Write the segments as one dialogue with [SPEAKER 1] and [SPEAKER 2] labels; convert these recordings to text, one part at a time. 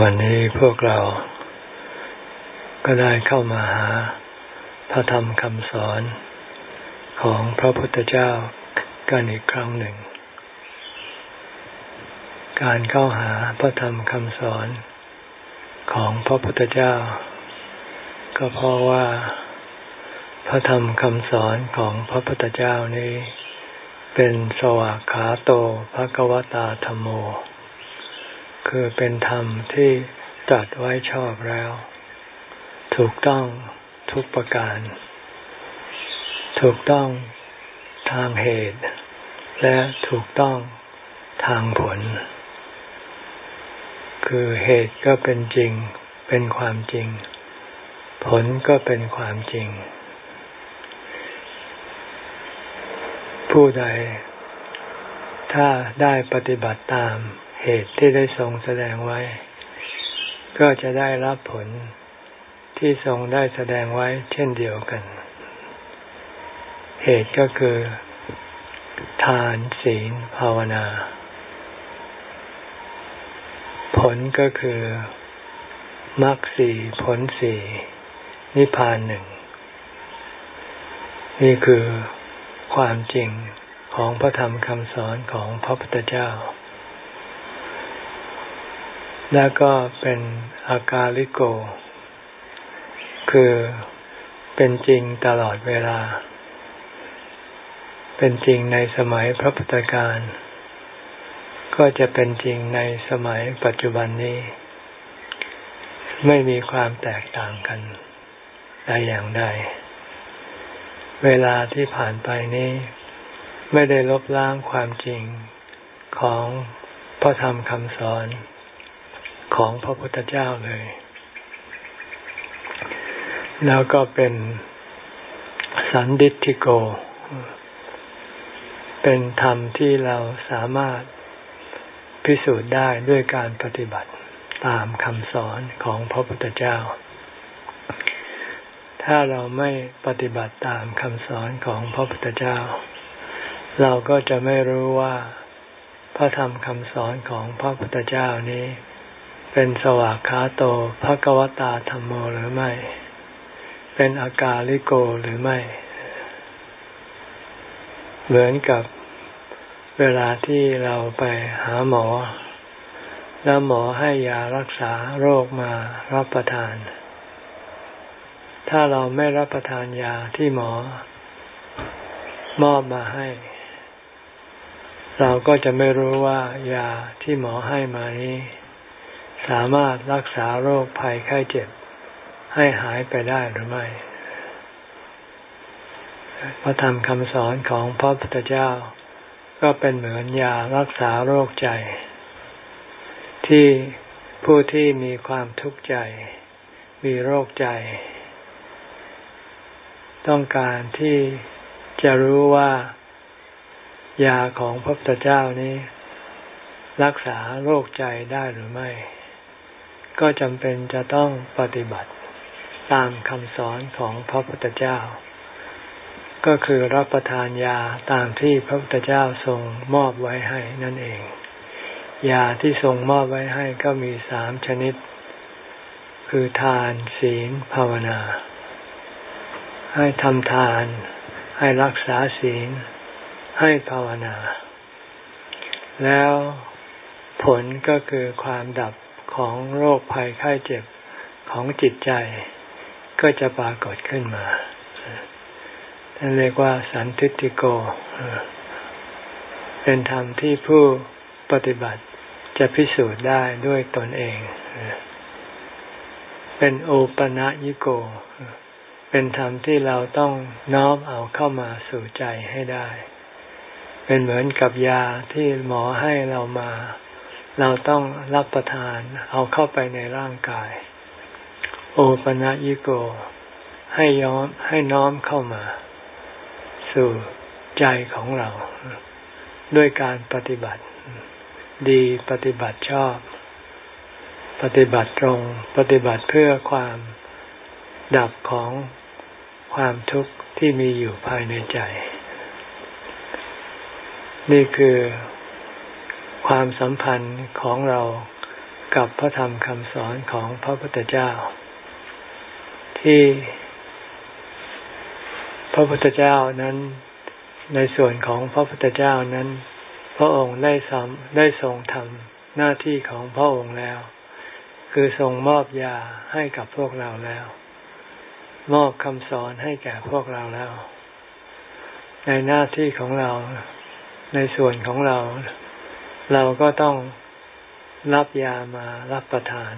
[SPEAKER 1] วันนี้พวกเราก็ได้เข้ามาหาพระธรรมคำสอนของพระพุทธเจ้ากันอีกครั้งหนึ่ง การเข้าหาพระธรรมคำสอนของพระพุทธเจ้า ก็เพราะว่า พระธรรมคำสอนของพระพุทธเจ้านี้ เป็นสวากขาโตภะกวตาธรรมโม คือเป็นธรรมที่ตัดไว้ชอบแล้ว ถูกต้องทุกประการ ถูกต้องทางเหตุ และถูกต้องทางผล คือเหตุก็เป็นจริง เป็นความจริง ผลก็เป็นความจริง ผู้ใด ถ้าได้ปฏิบัติตาม เหตุที่ได้ทรงแสดงไว้ ก็จะได้รับผลที่ทรงได้แสดงไว้เช่นเดียวกัน เหตุก็คือ ทานศีลภาวนา ผลก็คือมรรคสี่ผลสี่นิพพานหนึ่ง นี่คือความจริงของพระธรรมคำสอนของพระพุทธเจ้า แล้วก็เป็นอากาลิโก คือเป็นจริงตลอดเวลา เป็นจริงในสมัยพระพุทธการ ก็จะเป็นจริงในสมัยปัจจุบันนี้ ไม่มีความแตกต่างกันใดอย่างใด เวลาที่ผ่านไปนี้ ไม่ได้ลบล้างความจริงของพระธรรมคำสอน ของพระพุทธเจ้าเลย แล้วก็เป็นสันดิติโก เป็นธรรมที่เราสามารถพิสูจน์ได้ด้วยการปฏิบัติตามคำสอนของพระพุทธเจ้า ถ้าเราไม่ปฏิบัติตามคำสอนของพระพุทธเจ้า เราก็จะไม่รู้ว่าพระธรรมคำสอนของพระพุทธเจ้านี้ เป็นสวากขาโตภะกวตาธรรมโมหรือไม่ เป็นอากาลิโกหรือไม่ เหมือนกับเวลาที่เราไปหาหมอ แล้วหมอให้ยารักษาโรคมารับประทาน ถ้าเราไม่รับประทานยาที่หมอ มอบมาให้ เราก็จะไม่รู้ว่ายาที่หมอให้มานี้ สามารถรักษาโรคภัยไข้เจ็บ ให้หายไปได้หรือไม่ พระธรรมคำสอนของพระพุทธเจ้า ก็เป็นเหมือนยารักษาโรคใจ ที่ผู้ที่มีความทุกข์ใจ มีโรคใจ ต้องการที่จะรู้ว่ายาของพระพุทธเจ้านี้ รักษาโรคใจได้หรือไม่ ก็จำเป็นจะต้องปฏิบัติตามคำสอนของพระพุทธเจ้า ก็คือรับประทานยาตามที่พระพุทธเจ้าทรงมอบไว้ให้นั่นเอง ยาที่ทรงมอบไว้ให้ก็มีสามชนิด คือทานศีลภาวนา ให้ทำทาน ให้รักษาศีล ให้ภาวนา แล้วผลก็คือความดับ ของโรคภัยไข้เจ็บของจิตใจก็จะปรากฏขึ้นมาท่านเรียกว่าสันทิติโก เป็นธรรมที่ผู้ปฏิบัติจะพิสูจน์ได้ด้วยตนเอง เป็นโอปะนะยิโก เป็นธรรมที่เราต้องน้อมเอาเข้ามาสู่ใจให้ได้ เป็นเหมือนกับยาที่หมอให้เรามา เราต้องรับประทานเอาเข้าไปในร่างกาย โอปะยิโก ให้ย้อมให้น้อมเข้ามา สู่ใจของเรา ด้วยการปฏิบัติ ดีปฏิบัติชอบ ปฏิบัติตรง ปฏิบัติเพื่อความดับของความทุกข์ที่มีอยู่ภายในใจ นี่คือ ความสัมพันธ์ของเรากับพระธรรมคำสอนของพระพุทธเจ้า ที่พระพุทธเจ้านั้นในส่วนของพระพุทธเจ้านั้น พระองค์ได้ทำได้ทรงทำหน้าที่ของพระองค์แล้ว คือทรงมอบยาให้กับพวกเราแล้ว มอบคำสอนให้แก่พวกเราแล้ว ในหน้าที่ของเรา ในส่วนของเรา เราก็ต้องรับยามารับประทาน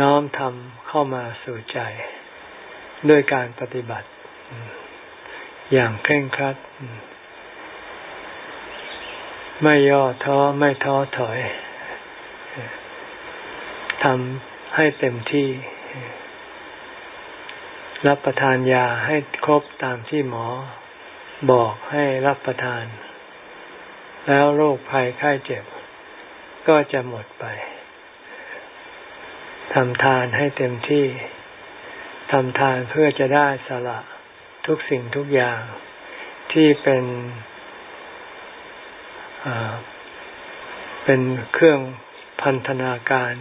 [SPEAKER 1] น้อมทำเข้ามาสู่ใจ ด้วยการปฏิบัติ อย่างเคร่งครัด ไม่ย่อท้อไม่ท้อถอยทำให้เต็มที่ รับประทานยาให้ครบตามที่หมอ บอกให้รับประทาน แล้วโรคภัยไข้เจ็บ ก็จะหมดไปทำทานให้เต็มที่ทำทานเพื่อจะได้สละทุกสิ่งทุกอย่างที่เป็นเป็นเครื่องพันธนาการ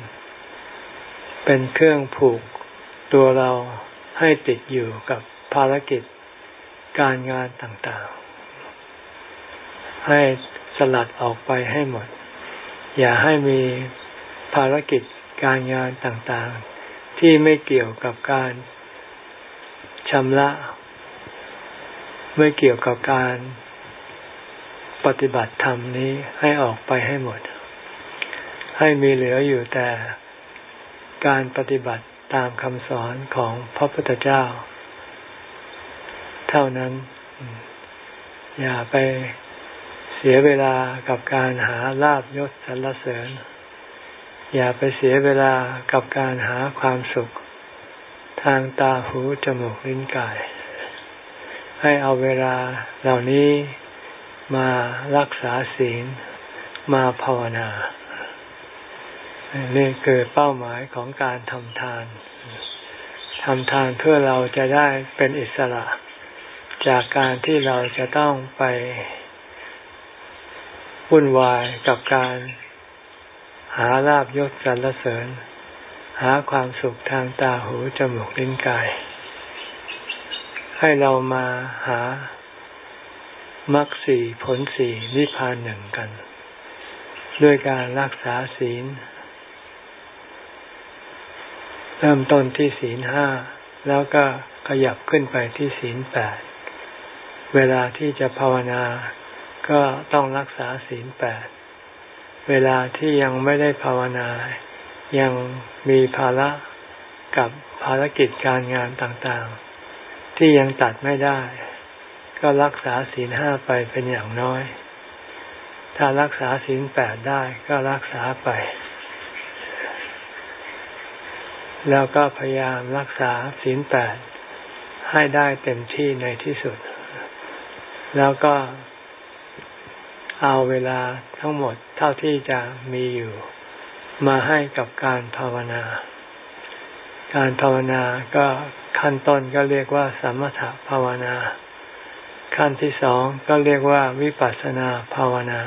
[SPEAKER 1] เป็นเครื่องผูกตัวเราให้ติดอยู่กับภารกิจการงานต่างๆ ให้ สลัดออกไปให้หมด อย่าให้มีภารกิจการงานต่างๆ ที่ไม่เกี่ยวกับการชำระ ไม่เกี่ยวกับการปฏิบัติธรรมนี้ให้ออกไปให้หมด ให้มีเหลืออยู่แต่การปฏิบัติตามคำสอนของพระพุทธเจ้า เท่านั้น อย่าไป เสียเวลากับการหาลาบยศสรรเสริญ อย่าไปเสียเวลากับการหาความสุข ทางตาหูจมูกลิ้นกาย ให้เอาเวลาเหล่านี้มารักษาศีลมาภาวนานี่คือเป้าหมายของการทำทานทำทานเพื่อเราจะได้เป็นอิสระ จากการที่เราจะต้องไป วุ่นวายกับการหาลาบยศสรรเสริญ หาความสุขทางตาหูจมูกลิ้นกาย ให้เรามาหามรรคสี่ผลสี่นิพพานหนึ่งกัน ด้วยการรักษาศีล เริ่มต้นที่ศีลห้า แล้วก็ขยับขึ้นไปที่ศีลแปด เวลาที่จะภาวนา ก็ต้องรักษาศีลแปด เวลาที่ยังไม่ได้ภาวนา ยังมีภาระกับภารกิจการงานต่างๆ ที่ยังตัดไม่ได้ ก็รักษาศีลห้าไปเป็นอย่างน้อย ถ้ารักษาศีลแปดได้ก็รักษาไป แล้วก็พยายามรักษาศีลแปดให้ได้เต็มที่ในที่สุด แล้วก็ เอาเวลาทั้งหมดเท่าที่จะมีอยู่ มาให้กับการภาวนา การภาวนาก็ขั้นต้นก็เรียกว่าสมถภาวนา ขั้นที่สองก็เรียกว่าวิปัสสนาภาวนา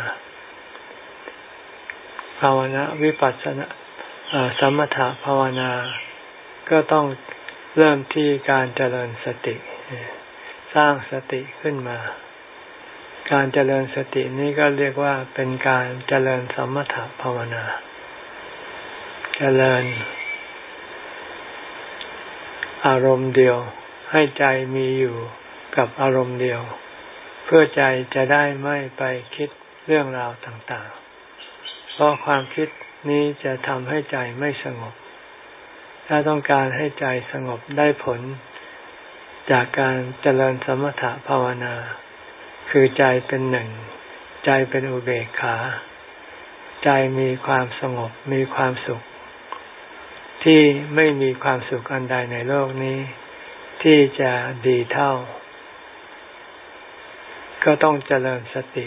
[SPEAKER 1] ภาวนาวิปัสสนาสมถภาวนา ก็ต้องเริ่มที่การเจริญสติ สร้างสติขึ้นมา การเจริญสตินี้ก็เรียกว่าเป็นการเจริญสมถภาวนา เจริญ อารมณ์เดียว ให้ใจมีอยู่กับอารมณ์เดียว เพื่อใจจะได้ไม่ไปคิดเรื่องราวต่างๆ เพราะความคิดนี้จะทำให้ใจไม่สงบ ถ้าต้องการให้ใจสงบได้ผล จากการเจริญสมถภาวนา คือใจเป็นหนึ่ง ใจเป็นอุเบกขา ใจมีความสงบมีความสุข ที่ไม่มีความสุขอันใดในโลกนี้ ที่จะดีเท่า ก็ต้องเจริญสติ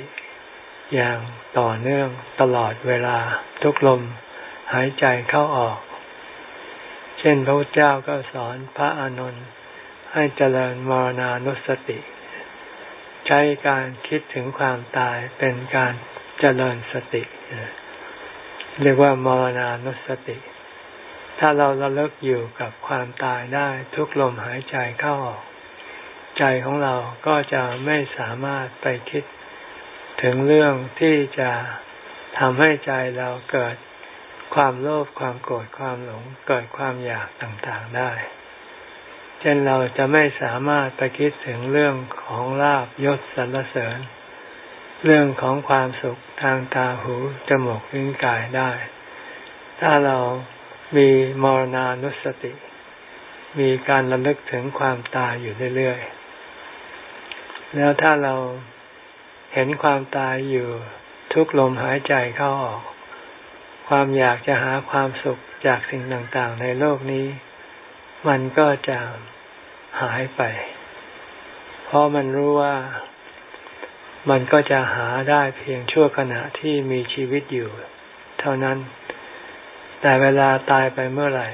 [SPEAKER 1] อย่างต่อเนื่องตลอดเวลาทุกลมหายใจเข้าออก เช่นพระพุทธเจ้าก็สอนพระอานนท์ให้เจริญมรณานุสติ ใช้การคิดถึงความตายเป็นการเจริญสติ เรียกว่ามรณานุสติ ถ้าเราระลึกอยู่กับความตายได้ทุกลมหายใจเข้าออก ใจของเราก็จะไม่สามารถไปคิดถึงเรื่องที่จะทำให้ใจเราเกิดความโลภความโกรธความหลงเกิดความอยากต่างๆได้ เช่นเราจะไม่สามารถไปคิดถึงเรื่องของลาบยศสรรเสริญ เรื่องของความสุขทางตาหูจมูกลิ้นกายได้ ถ้าเรามีมรณานุสติ มีการระลึกถึงความตายอยู่เรื่อยๆ แล้วถ้าเราเห็นความตายอยู่ทุกลมหายใจเข้าออก ความอยากจะหาความสุขจากสิ่งต่างๆ ในโลกนี้ มันก็จะหายไป เพราะมันรู้ว่า มันก็จะหาได้เพียงชั่วขณะที่มีชีวิตอยู่ เท่านั้น แต่เวลาตายไปเมื่อไหร่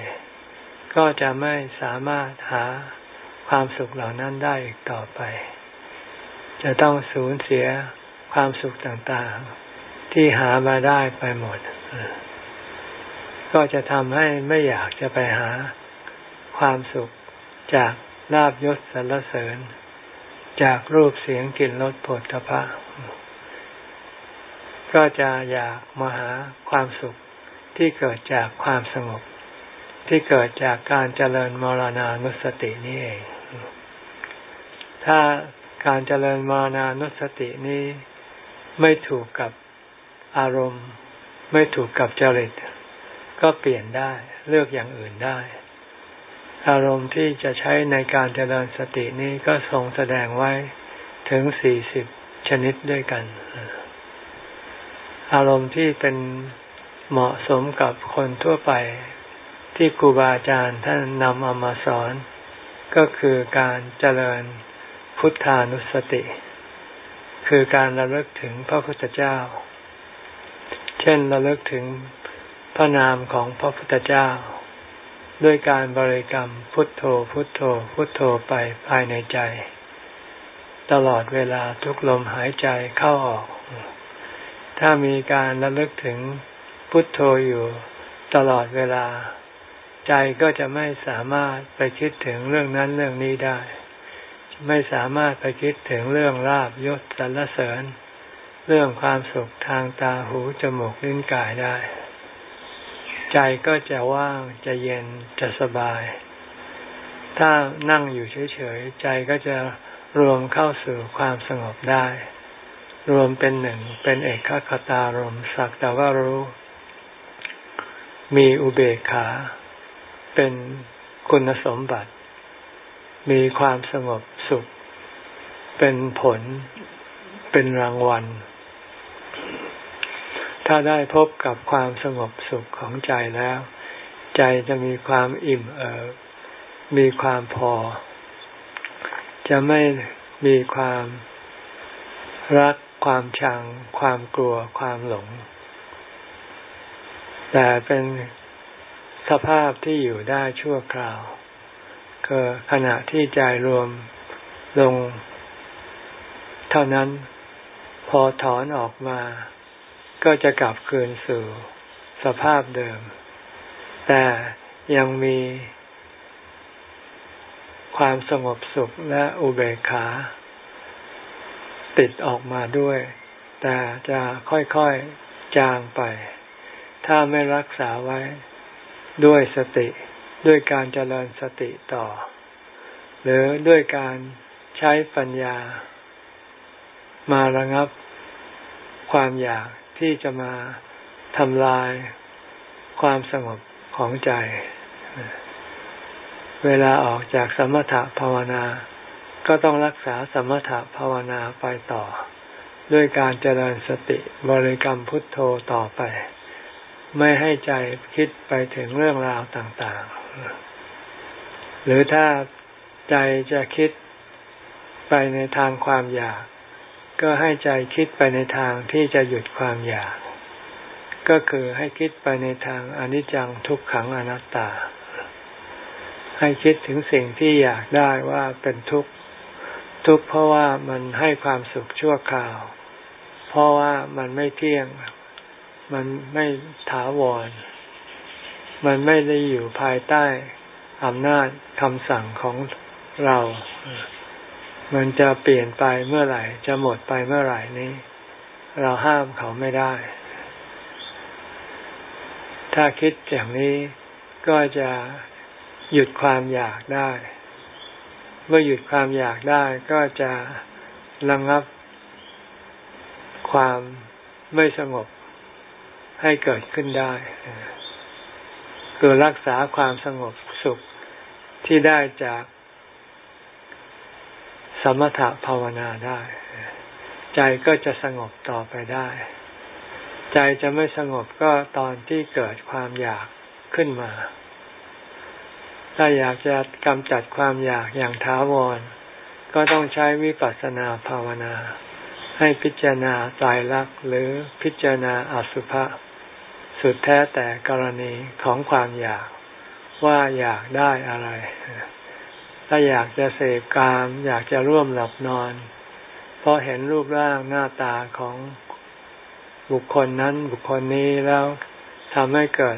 [SPEAKER 1] ก็จะไม่สามารถหาความสุขเหล่านั้นได้อีกต่อไป จะต้องสูญเสียความสุขต่างๆ ที่หามาได้ไปหมด ก็จะทำให้ไม่อยากจะไปหา ความสุขจากลาบยศสรรเสริญ จากรูปเสียงกลิ่นรสผลตภะก็จะอยากมาหาความสุขที่เกิดจากความสงบ ที่เกิดจากการเจริญมรณานุสตินี่เอง ถ้าการเจริญมรณานุสตินี้ไม่ถูกกับอารมณ์ ไม่ถูกกับจริต ก็เปลี่ยนได้เลือกอย่างอื่นได้ อารมณ์ที่จะใช้ในการเจริญสตินี้ก็ทรงแสดงไว้ถึงสี่สิบชนิดด้วยกัน อารมณ์ที่เป็นเหมาะสมกับคนทั่วไปที่ครูบาอาจารย์ท่านนำเอามาสอน ก็คือการเจริญพุทธานุสติ คือการระลึกถึงพระพุทธเจ้า เช่นระลึกถึงพระนามของพระพุทธเจ้า ด้วยการบริกรรมพุทโธพุทโธพุทโธไปภายในใจ ตลอดเวลาทุกลมหายใจเข้าออก ถ้ามีการระลึกถึงพุทโธอยู่ตลอดเวลา ใจก็จะไม่สามารถไปคิดถึงเรื่องนั้นเรื่องนี้ได้ ไม่สามารถไปคิดถึงเรื่องลาบยศสรรเสริญ เรื่องความสุขทางตาหูจมูกลิ้นกายได้ ใจก็จะว่างจะเย็นจะสบาย ถ้านั่งอยู่เฉยๆ ใจก็จะรวมเข้าสู่ความสงบได้ รวมเป็นหนึ่งเป็นเอกคตารมสักแต่ว่ารู้ มีอุเบกขา เป็นคุณสมบัติ มีความสงบสุข เป็นผลเป็นรางวัล ถ้าได้พบกับความสงบสุขของใจแล้ว ใจจะมีความอิ่มเอิบมีความพอ จะไม่มีความรักความชัง ความกลัวความหลง แต่เป็นสภาพที่อยู่ได้ชั่วคราวคือขณะที่ใจรวมลง เท่านั้นพอถอนออกมา ก็จะกลับคืนสู่สภาพเดิม แต่ยังมีความสงบสุขและอุเบกขา ติดออกมาด้วย แต่จะค่อยๆจางไป ถ้าไม่รักษาไว้ด้วยสติด้วยการเจริญสติต่อ หรือด้วยการใช้ปัญญา มาระงับความอยาก ที่จะมาทำลายความสงบของใจ เวลาออกจากสมถะภาวนา ก็ต้องรักษาสมถะภาวนาไปต่อ ด้วยการเจริญสติบริกรรมพุทโธต่อไป ไม่ให้ใจคิดไปถึงเรื่องราวต่างๆ หรือถ้าใจจะคิดไปในทางความอยาก ก็ให้ใจคิดไปในทางที่จะหยุดความอยาก ก็คือให้คิดไปในทางอนิจจังทุกขังอนัตตา ให้คิดถึงสิ่งที่อยากได้ว่าเป็นทุกข์ทุกข์เพราะว่ามันให้ความสุขชั่วคราว เพราะว่ามันไม่เที่ยง มันไม่ถาวร มันไม่ได้อยู่ภายใต้อำนาจคำสั่งของเรา มันจะเปลี่ยนไปเมื่อไหร่ จะหมดไปเมื่อไหร่นี้ เราห้ามเขาไม่ได้ ถ้าคิดอย่างนี้ก็จะหยุดความอยากได้ เมื่อหยุดความอยากได้ก็จะระงับความไม่สงบให้เกิดขึ้นได้ คือรักษาความสงบสุขที่ได้จาก สมถะภาวนาได้ ใจก็จะสงบต่อไปได้ ใจจะไม่สงบก็ตอนที่เกิดความอยากขึ้นมา ถ้าอยากจะกำจัดความอยากอย่างท้าวร ก็ต้องใช้วิปัสสนาภาวนา ให้พิจารณาตายรักหรือพิจารณาอสุภะสุดแท้แต่กรณีของความอยากว่าอยากได้อะไร ถ้าอยากจะเสพกาม อยากจะร่วมหลับนอน เพราะเห็นรูปร่างหน้าตาของบุคคลนั้นบุคคลนี้แล้วทำให้เกิด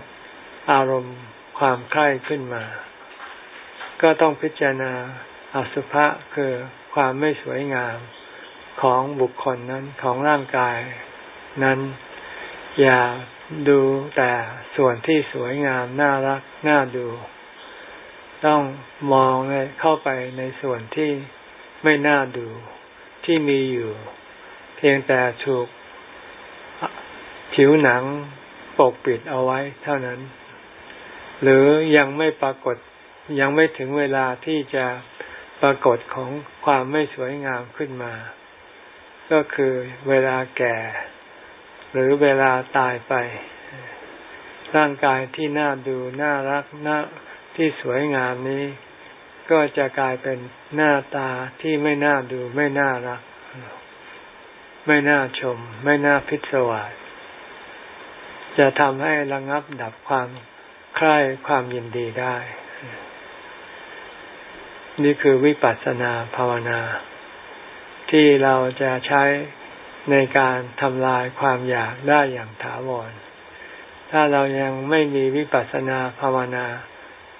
[SPEAKER 1] อารมณ์ความใคร่ขึ้นมา ก็ต้องพิจารณาอสุภะคือความไม่สวยงามของบุคคลนั้นของร่างกายนั้น อย่าดูแต่ส่วนที่สวยงามน่ารักน่าดู ต้องมองเข้าไปในส่วนที่ไม่น่าดูที่มีอยู่ เพียงแต่ถูกผิวหนังปกปิดเอาไว้เท่านั้น หรือยังไม่ปรากฏยังไม่ถึงเวลาที่จะปรากฏของความไม่สวยงามขึ้นมา ก็คือเวลาแก่ หรือเวลาตายไป ร่างกายที่น่าดูน่ารักน่า ที่สวยงามนี้ ก็จะกลายเป็นหน้าตาที่ไม่น่าดูไม่น่ารัก ไม่น่าชม ไม่น่าพิศวาสจะทำให้ระงับดับความใคร่ความยินดีได้ นี่คือวิปัสสนาภาวนา ที่เราจะใช้ในการทำลายความอยากได้อย่างถาวร ถ้าเรายังไม่มีวิปัสสนาภาวนา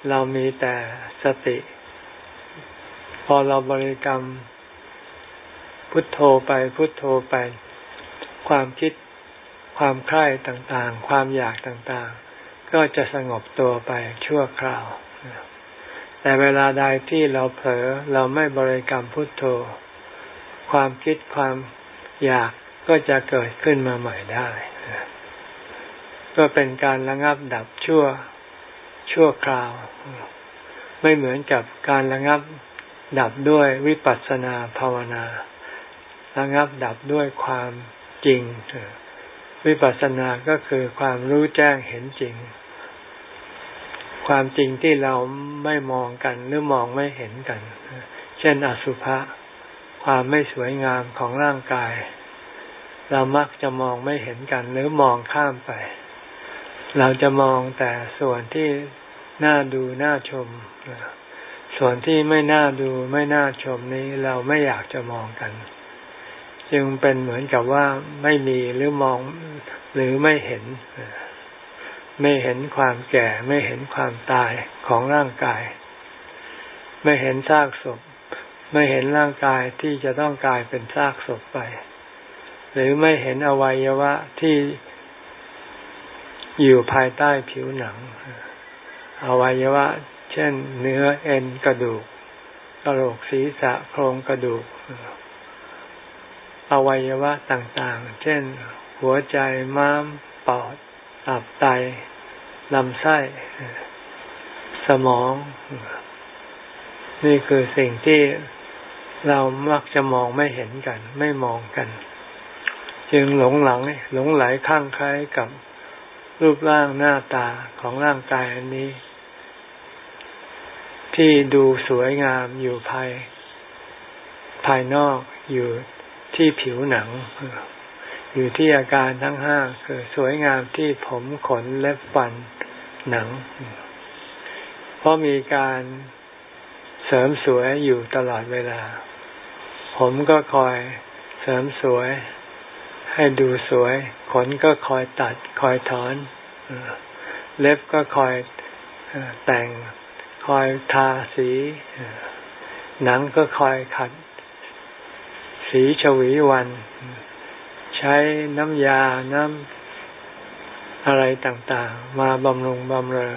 [SPEAKER 1] เรามีแต่สติ พอเราบริกรรม พุทโธไปพุทโธไป ความคิดความใคร่ต่างๆ ความอยากต่างๆ ก็จะสงบตัวไปชั่วคราว แต่เวลาใดที่เราเผลอเราไม่บริกรรมพุทโธ ความคิดความอยากก็จะเกิดขึ้นมาใหม่ได้ ก็เป็นการระงับดับชั่ว ชั่วคราว ไม่เหมือนกับการระงับดับด้วยวิปัสสนาภาวนาระงับดับด้วยความจริง วิปัสสนาก็คือความรู้แจ้งเห็นจริง ความจริงที่เราไม่มองกันหรือมองไม่เห็นกัน เช่นอสุภะความไม่สวยงามของร่างกาย เรามักจะมองไม่เห็นกัน หรือมองข้ามไป เราจะมองแต่ส่วนที่ น่าดูน่าชม ส่วนที่ไม่น่าดูไม่น่าชมนี้เราไม่อยากจะมองกัน จึงเป็นเหมือนกับว่าไม่มีหรือมองหรือไม่เห็น ไม่เห็นความแก่ไม่เห็นความตายของร่างกาย ไม่เห็นซากศพ ไม่เห็นร่างกายที่จะต้องกลายเป็นซากศพไป หรือไม่เห็นอวัยวะที่อยู่ภายใต้ผิวหนัง อวัยวะ เช่น เนื้อเอ็นกระดูกกระโหลกศีรษะโครงกระดูก อวัยวะต่างๆ เช่น หัวใจม้ามปอดตับไตลำไส้ สมอง นี่คือสิ่งที่เรามักจะมองไม่เห็นกัน ไม่มองกัน จึงหลงหลังหลงไหลข้างคล้ายกับรูปร่างหน้าตาของร่างกายอันนี้ ที่ดูสวยงามอยู่ภายภายนอกอยู่ที่ผิวหนัง อยู่ที่อาการทั้งห้าคือสวยงามที่ผมขนเล็บฟันหนัง เพราะมีการเสริมสวยอยู่ตลอดเวลา ผมก็คอยเสริมสวย ให้ดูสวย ขนก็คอยตัด คอยถอน เล็บก็คอยแต่ง คอยทาสี หนังก็คอยขัด สีฉวีวัน ใช้น้ำยาน้ำอะไรต่างๆ มาบำรุงบำเรอ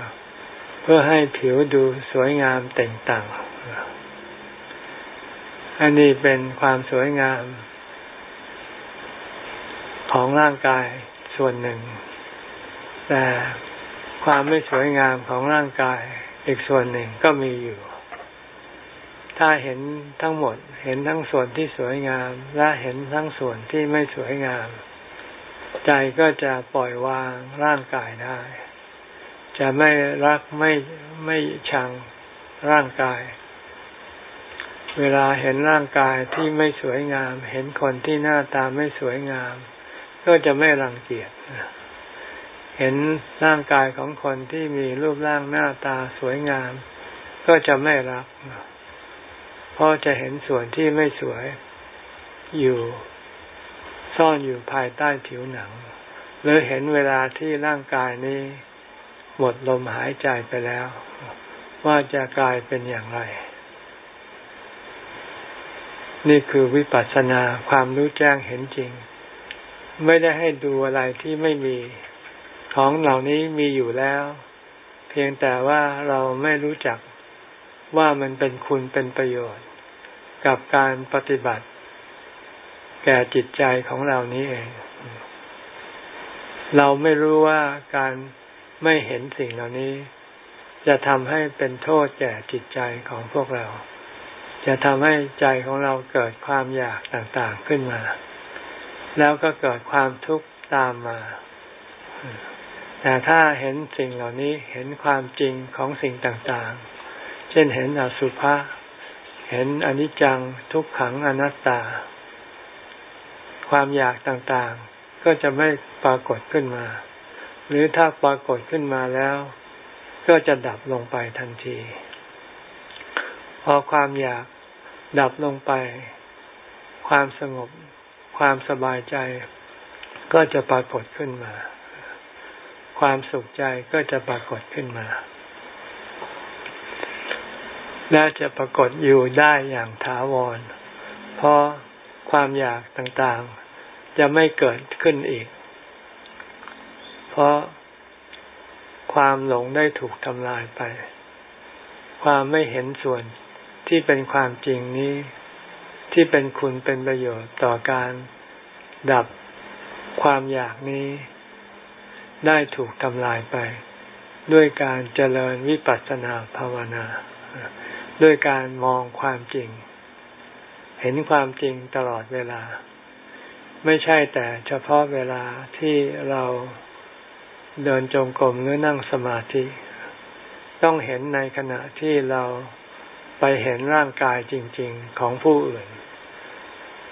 [SPEAKER 1] เพื่อให้ผิวดูสวยงามแต่งต่าง อันนี้เป็นความสวยงาม ของร่างกายส่วนหนึ่ง แต่ความไม่สวยงามของร่างกาย อีกส่วนหนึ่งก็มีอยู่ ถ้าเห็นทั้งหมด เห็นทั้งส่วนที่สวยงาม และเห็นทั้งส่วนที่ไม่สวยงาม ใจก็จะปล่อยวางร่างกายได้ จะไม่รักไม่ไม่ชังร่างกาย เวลาเห็นร่างกายที่ไม่สวยงาม เห็นคนที่หน้าตาไม่สวยงาม ก็จะไม่รังเกียจ เห็นร่างกายของคนที่มีรูปร่างหน้าตาสวยงาม ก็จะไม่รัก เพราะจะเห็นส่วนที่ไม่สวยอยู่ซ่อนอยู่ภายใต้ผิวหนัง หรือเห็นเวลาที่ร่างกายนี้ หมดลมหายใจไปแล้ว ว่าจะกลายเป็นอย่างไร นี่คือวิปัสสนาความรู้แจ้งเห็นจริง ไม่ได้ให้ดูอะไรที่ไม่มี ของเหล่านี้มีอยู่แล้ว เพียงแต่ว่าเราไม่รู้จักว่ามันเป็นคุณเป็นประโยชน์ กับการปฏิบัติ แก่จิตใจของเรานี้เอง เราไม่รู้ว่าการไม่เห็นสิ่งเหล่านี้ จะทำให้เป็นโทษแก่จิตใจของพวกเรา จะทำให้ใจของเราเกิดความอยากต่างๆขึ้นมา แล้วก็เกิดความทุกข์ตามมา แต่ถ้าเห็นสิ่งเหล่านี้เห็นความจริงของสิ่งต่างๆ เช่นเห็นอสุภะเห็นอนิจจังทุกขังอนัตตา ความอยากต่างๆ ก็จะไม่ปรากฏขึ้นมา หรือถ้าปรากฏขึ้นมาแล้ว ก็จะดับลงไปทันที พอความอยากดับลงไป ความสงบ ความสบายใจ ก็จะปรากฏขึ้นมา ความสุขใจก็จะปรากฏขึ้นมาและจะปรากฏอยู่ได้อย่างถาวร เพราะความอยากต่างๆ จะไม่เกิดขึ้นอีก เพราะความหลงได้ถูกทำลายไป ความไม่เห็นส่วนที่เป็นความจริงนี้ ที่เป็นคุณเป็นประโยชน์ต่อการดับความอยากนี้ ได้ถูกทำลายไป ด้วยการเจริญวิปัสสนาภาวนา ด้วยการมองความจริง เห็นความจริงตลอดเวลา ไม่ใช่แต่เฉพาะเวลาที่เราเดินจงกรมหรือนั่งสมาธิ ต้องเห็นในขณะที่เราไปเห็นร่างกายจริง ๆของผู้อื่น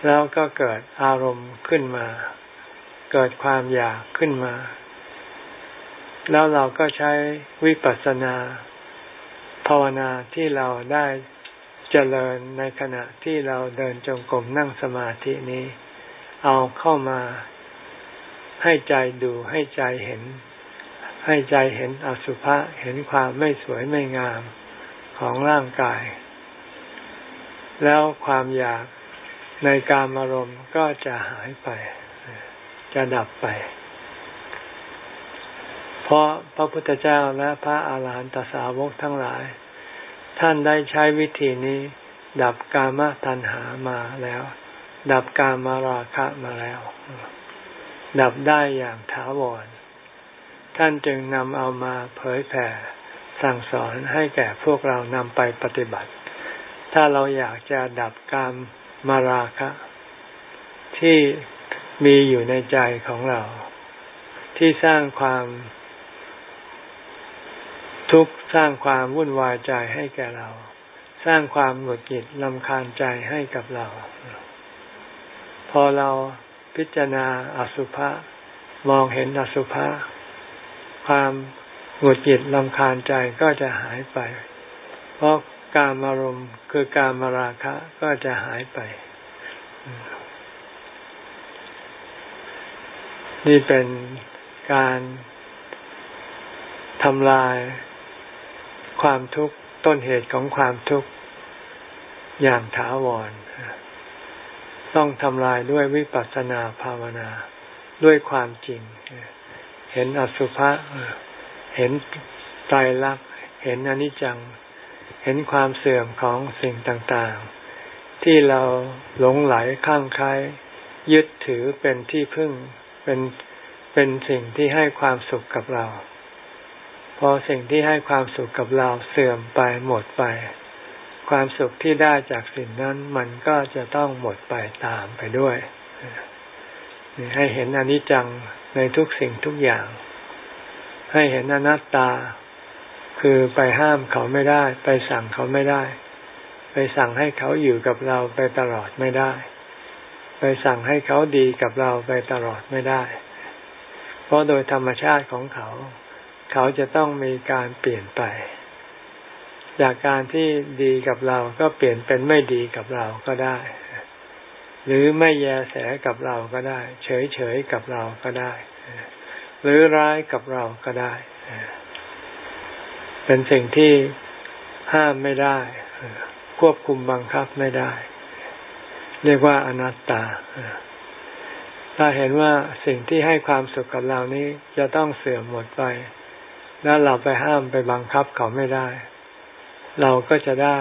[SPEAKER 1] แล้วก็เกิดอารมณ์ขึ้นมา เกิดความอยากขึ้นมา แล้วเราก็ใช้วิปัสสนา ภาวนาที่เราได้เจริญในขณะที่เราเดินจงกรมนั่งสมาธินี้ เอาเข้ามาให้ใจดูให้ใจเห็น ให้ใจเห็นอสุภะเห็นความไม่สวยไม่งามของร่างกาย แล้วความอยากในการอารมณ์ก็จะหายไป จะดับไป เพราะพระพุทธเจ้าและพระอาหารหันตสาวกทั้งหลาย ท่านได้ใช้วิธีนี้ ดับกามตัณหามาแล้ว ดับกามราคะมาแล้ว ดับได้อย่างถาวร ท่านจึงนำเอามาเผยแผ่ สั่งสอนให้แก่พวกเรานำไปปฏิบัติ ถ้าเราอยากจะดับกามมาราคะ ที่มีอยู่ในใจของเรา ที่สร้างความ ทุกข์สร้างความวุ่นวายใจให้แก่เรา สร้างความหงุดหงิดลำคาญใจให้กับเรา พอเราพิจารณาอสุภะมองเห็นอสุภะความหงุดหงิดลำคาญใจก็จะหายไป เพราะการอารมณ์คือการมาราคะก็จะหายไป นี่เป็นการทำลาย ความทุกข์ต้นเหตุของความทุกข์อย่างถาวร ต้องทำลายด้วยวิปัสสนาภาวนาด้วยความจริง เห็นอสุภะเห็นไตรลักษณ์เห็นอนิจจัง เห็นความเสื่อมของสิ่งต่างๆ ที่เราหลงไหลข้างใครยึดถือเป็นที่พึ่งเป็นเป็นสิ่งที่ให้ความสุขกับเรา พอสิ่งที่ให้ความสุขกับเราเสื่อมไปหมดไป ความสุขที่ได้จากสิ่งนั้นมันก็จะต้องหมดไปตามไปด้วยให้เห็นอนิจจังในทุกสิ่งทุกอย่าง ให้เห็นอนัตตา คือไปห้ามเขาไม่ได้ ไปสั่งเขาไม่ได้ ไปสั่งให้เขาอยู่กับเราไปตลอดไม่ได้ ไปสั่งให้เขาดีกับเราไปตลอดไม่ได้ เพราะโดยธรรมชาติของเขา เขาจะต้องมีการเปลี่ยนไป จากการที่ดีกับเราก็เปลี่ยนเป็นไม่ดีกับเราก็ได้ หรือไม่แยแสกับเราก็ได้ เฉยเฉยกับเราก็ได้ หรือร้ายกับเราก็ได้ เป็นสิ่งที่ห้ามไม่ได้ ควบคุมบังคับไม่ได้ เรียกว่าอนัตตาถ้าเห็นว่าสิ่งที่ให้ความสุขกับเรานี้จะต้องเสื่อมหมดไป แล้วเราไปห้ามไปบังคับเขาไม่ได้ เราก็จะได้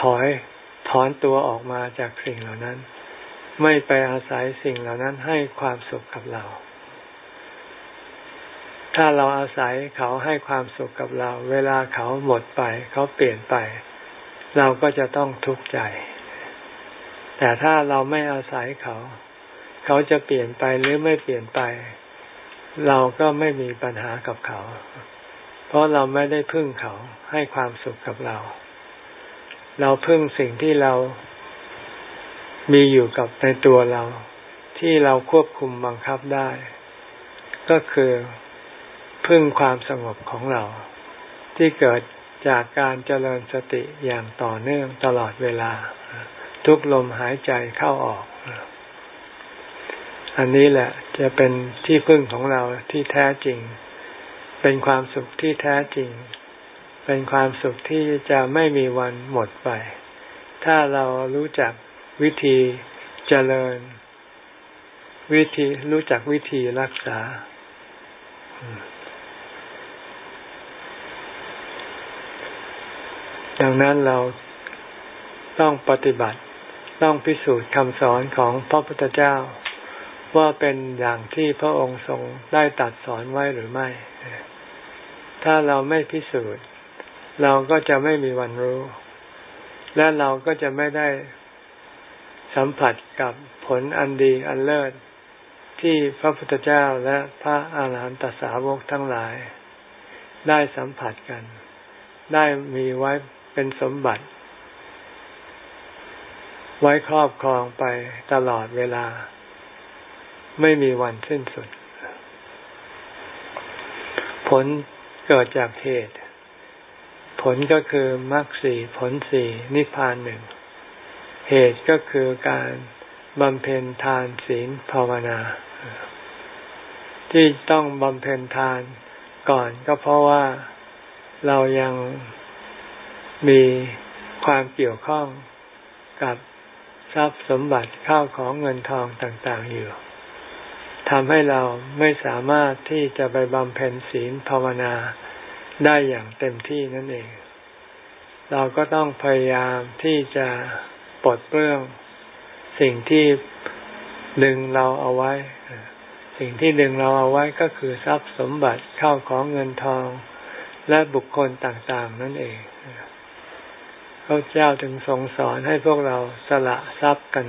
[SPEAKER 1] ถอยถอนตัวออกมาจากสิ่งเหล่านั้น ไม่ไปอาศัยสิ่งเหล่านั้นให้ความสุขกับเรา ถ้าเราอาศัยเขาให้ความสุขกับเรา เวลาเขาหมดไป เขาเปลี่ยนไป เราก็จะต้องทุกข์ใจ แต่ถ้าเราไม่อาศัยเขา เขาจะเปลี่ยนไปหรือไม่เปลี่ยนไป เราก็ไม่มีปัญหากับเขา เพราะเราไม่ได้พึ่งเขาให้ความสุขกับเรา เราพึ่งสิ่งที่เรามีอยู่กับในตัวเรา ที่เราควบคุมบังคับได้ ก็คือพึ่งความสงบของเรา ที่เกิดจากการเจริญสติอย่างต่อเนื่องตลอดเวลา ทุกลมหายใจเข้าออก อันนี้แหละ จะเป็นที่พึ่งของเราที่แท้จริง เป็นความสุขที่แท้จริง เป็นความสุขที่จะไม่มีวันหมดไป ถ้าเรารู้จักวิธีเจริญ วิธีรู้จักวิธีรักษา ดังนั้นเราต้องปฏิบัติต้องพิสูจน์คำสอนของพระพุทธเจ้า ว่าเป็นอย่างที่พระองค์ทรงได้ตัดสอนไว้หรือไม่ ถ้าเราไม่พิสูจน์ เราก็จะไม่มีวันรู้ และเราก็จะไม่ได้สัมผัสกับผลอันดีอันเลิศที่พระพุทธเจ้าและพระอาหารหันตสาวกทั้งหลาย ได้สัมผัสกัน ได้มีไว้เป็นสมบัติ ไว้ครอบครองไปตลอดเวลา ไม่มีวันสิ้นสุด ผลเกิดจากเหตุ ผลก็คือมรรคสี่ผลสี่นิพพานหนึ่ง เหตุก็คือการบำเพ็ญทานศีลภาวนา ที่ต้องบำเพ็ญทานก่อนก็เพราะว่าเรายังมีความเกี่ยวข้องกับทรัพย์สมบัติข้าวของเงินทองต่าง ๆ อยู่ ทำให้เราไม่สามารถที่จะไปบำเพ็ญศีลภาวนาได้อย่างเต็มที่นั่นเอง เราก็ต้องพยายามที่จะปลดเปลื้องสิ่งที่ดึงเราเอาไว้ สิ่งที่ดึงเราเอาไว้ก็คือทรัพย์สมบัติเข้าของเงินทองและบุคคลต่างๆ นั่นเองพระเจ้าถึงทรงสอนให้พวกเราสละทรัพย์กัน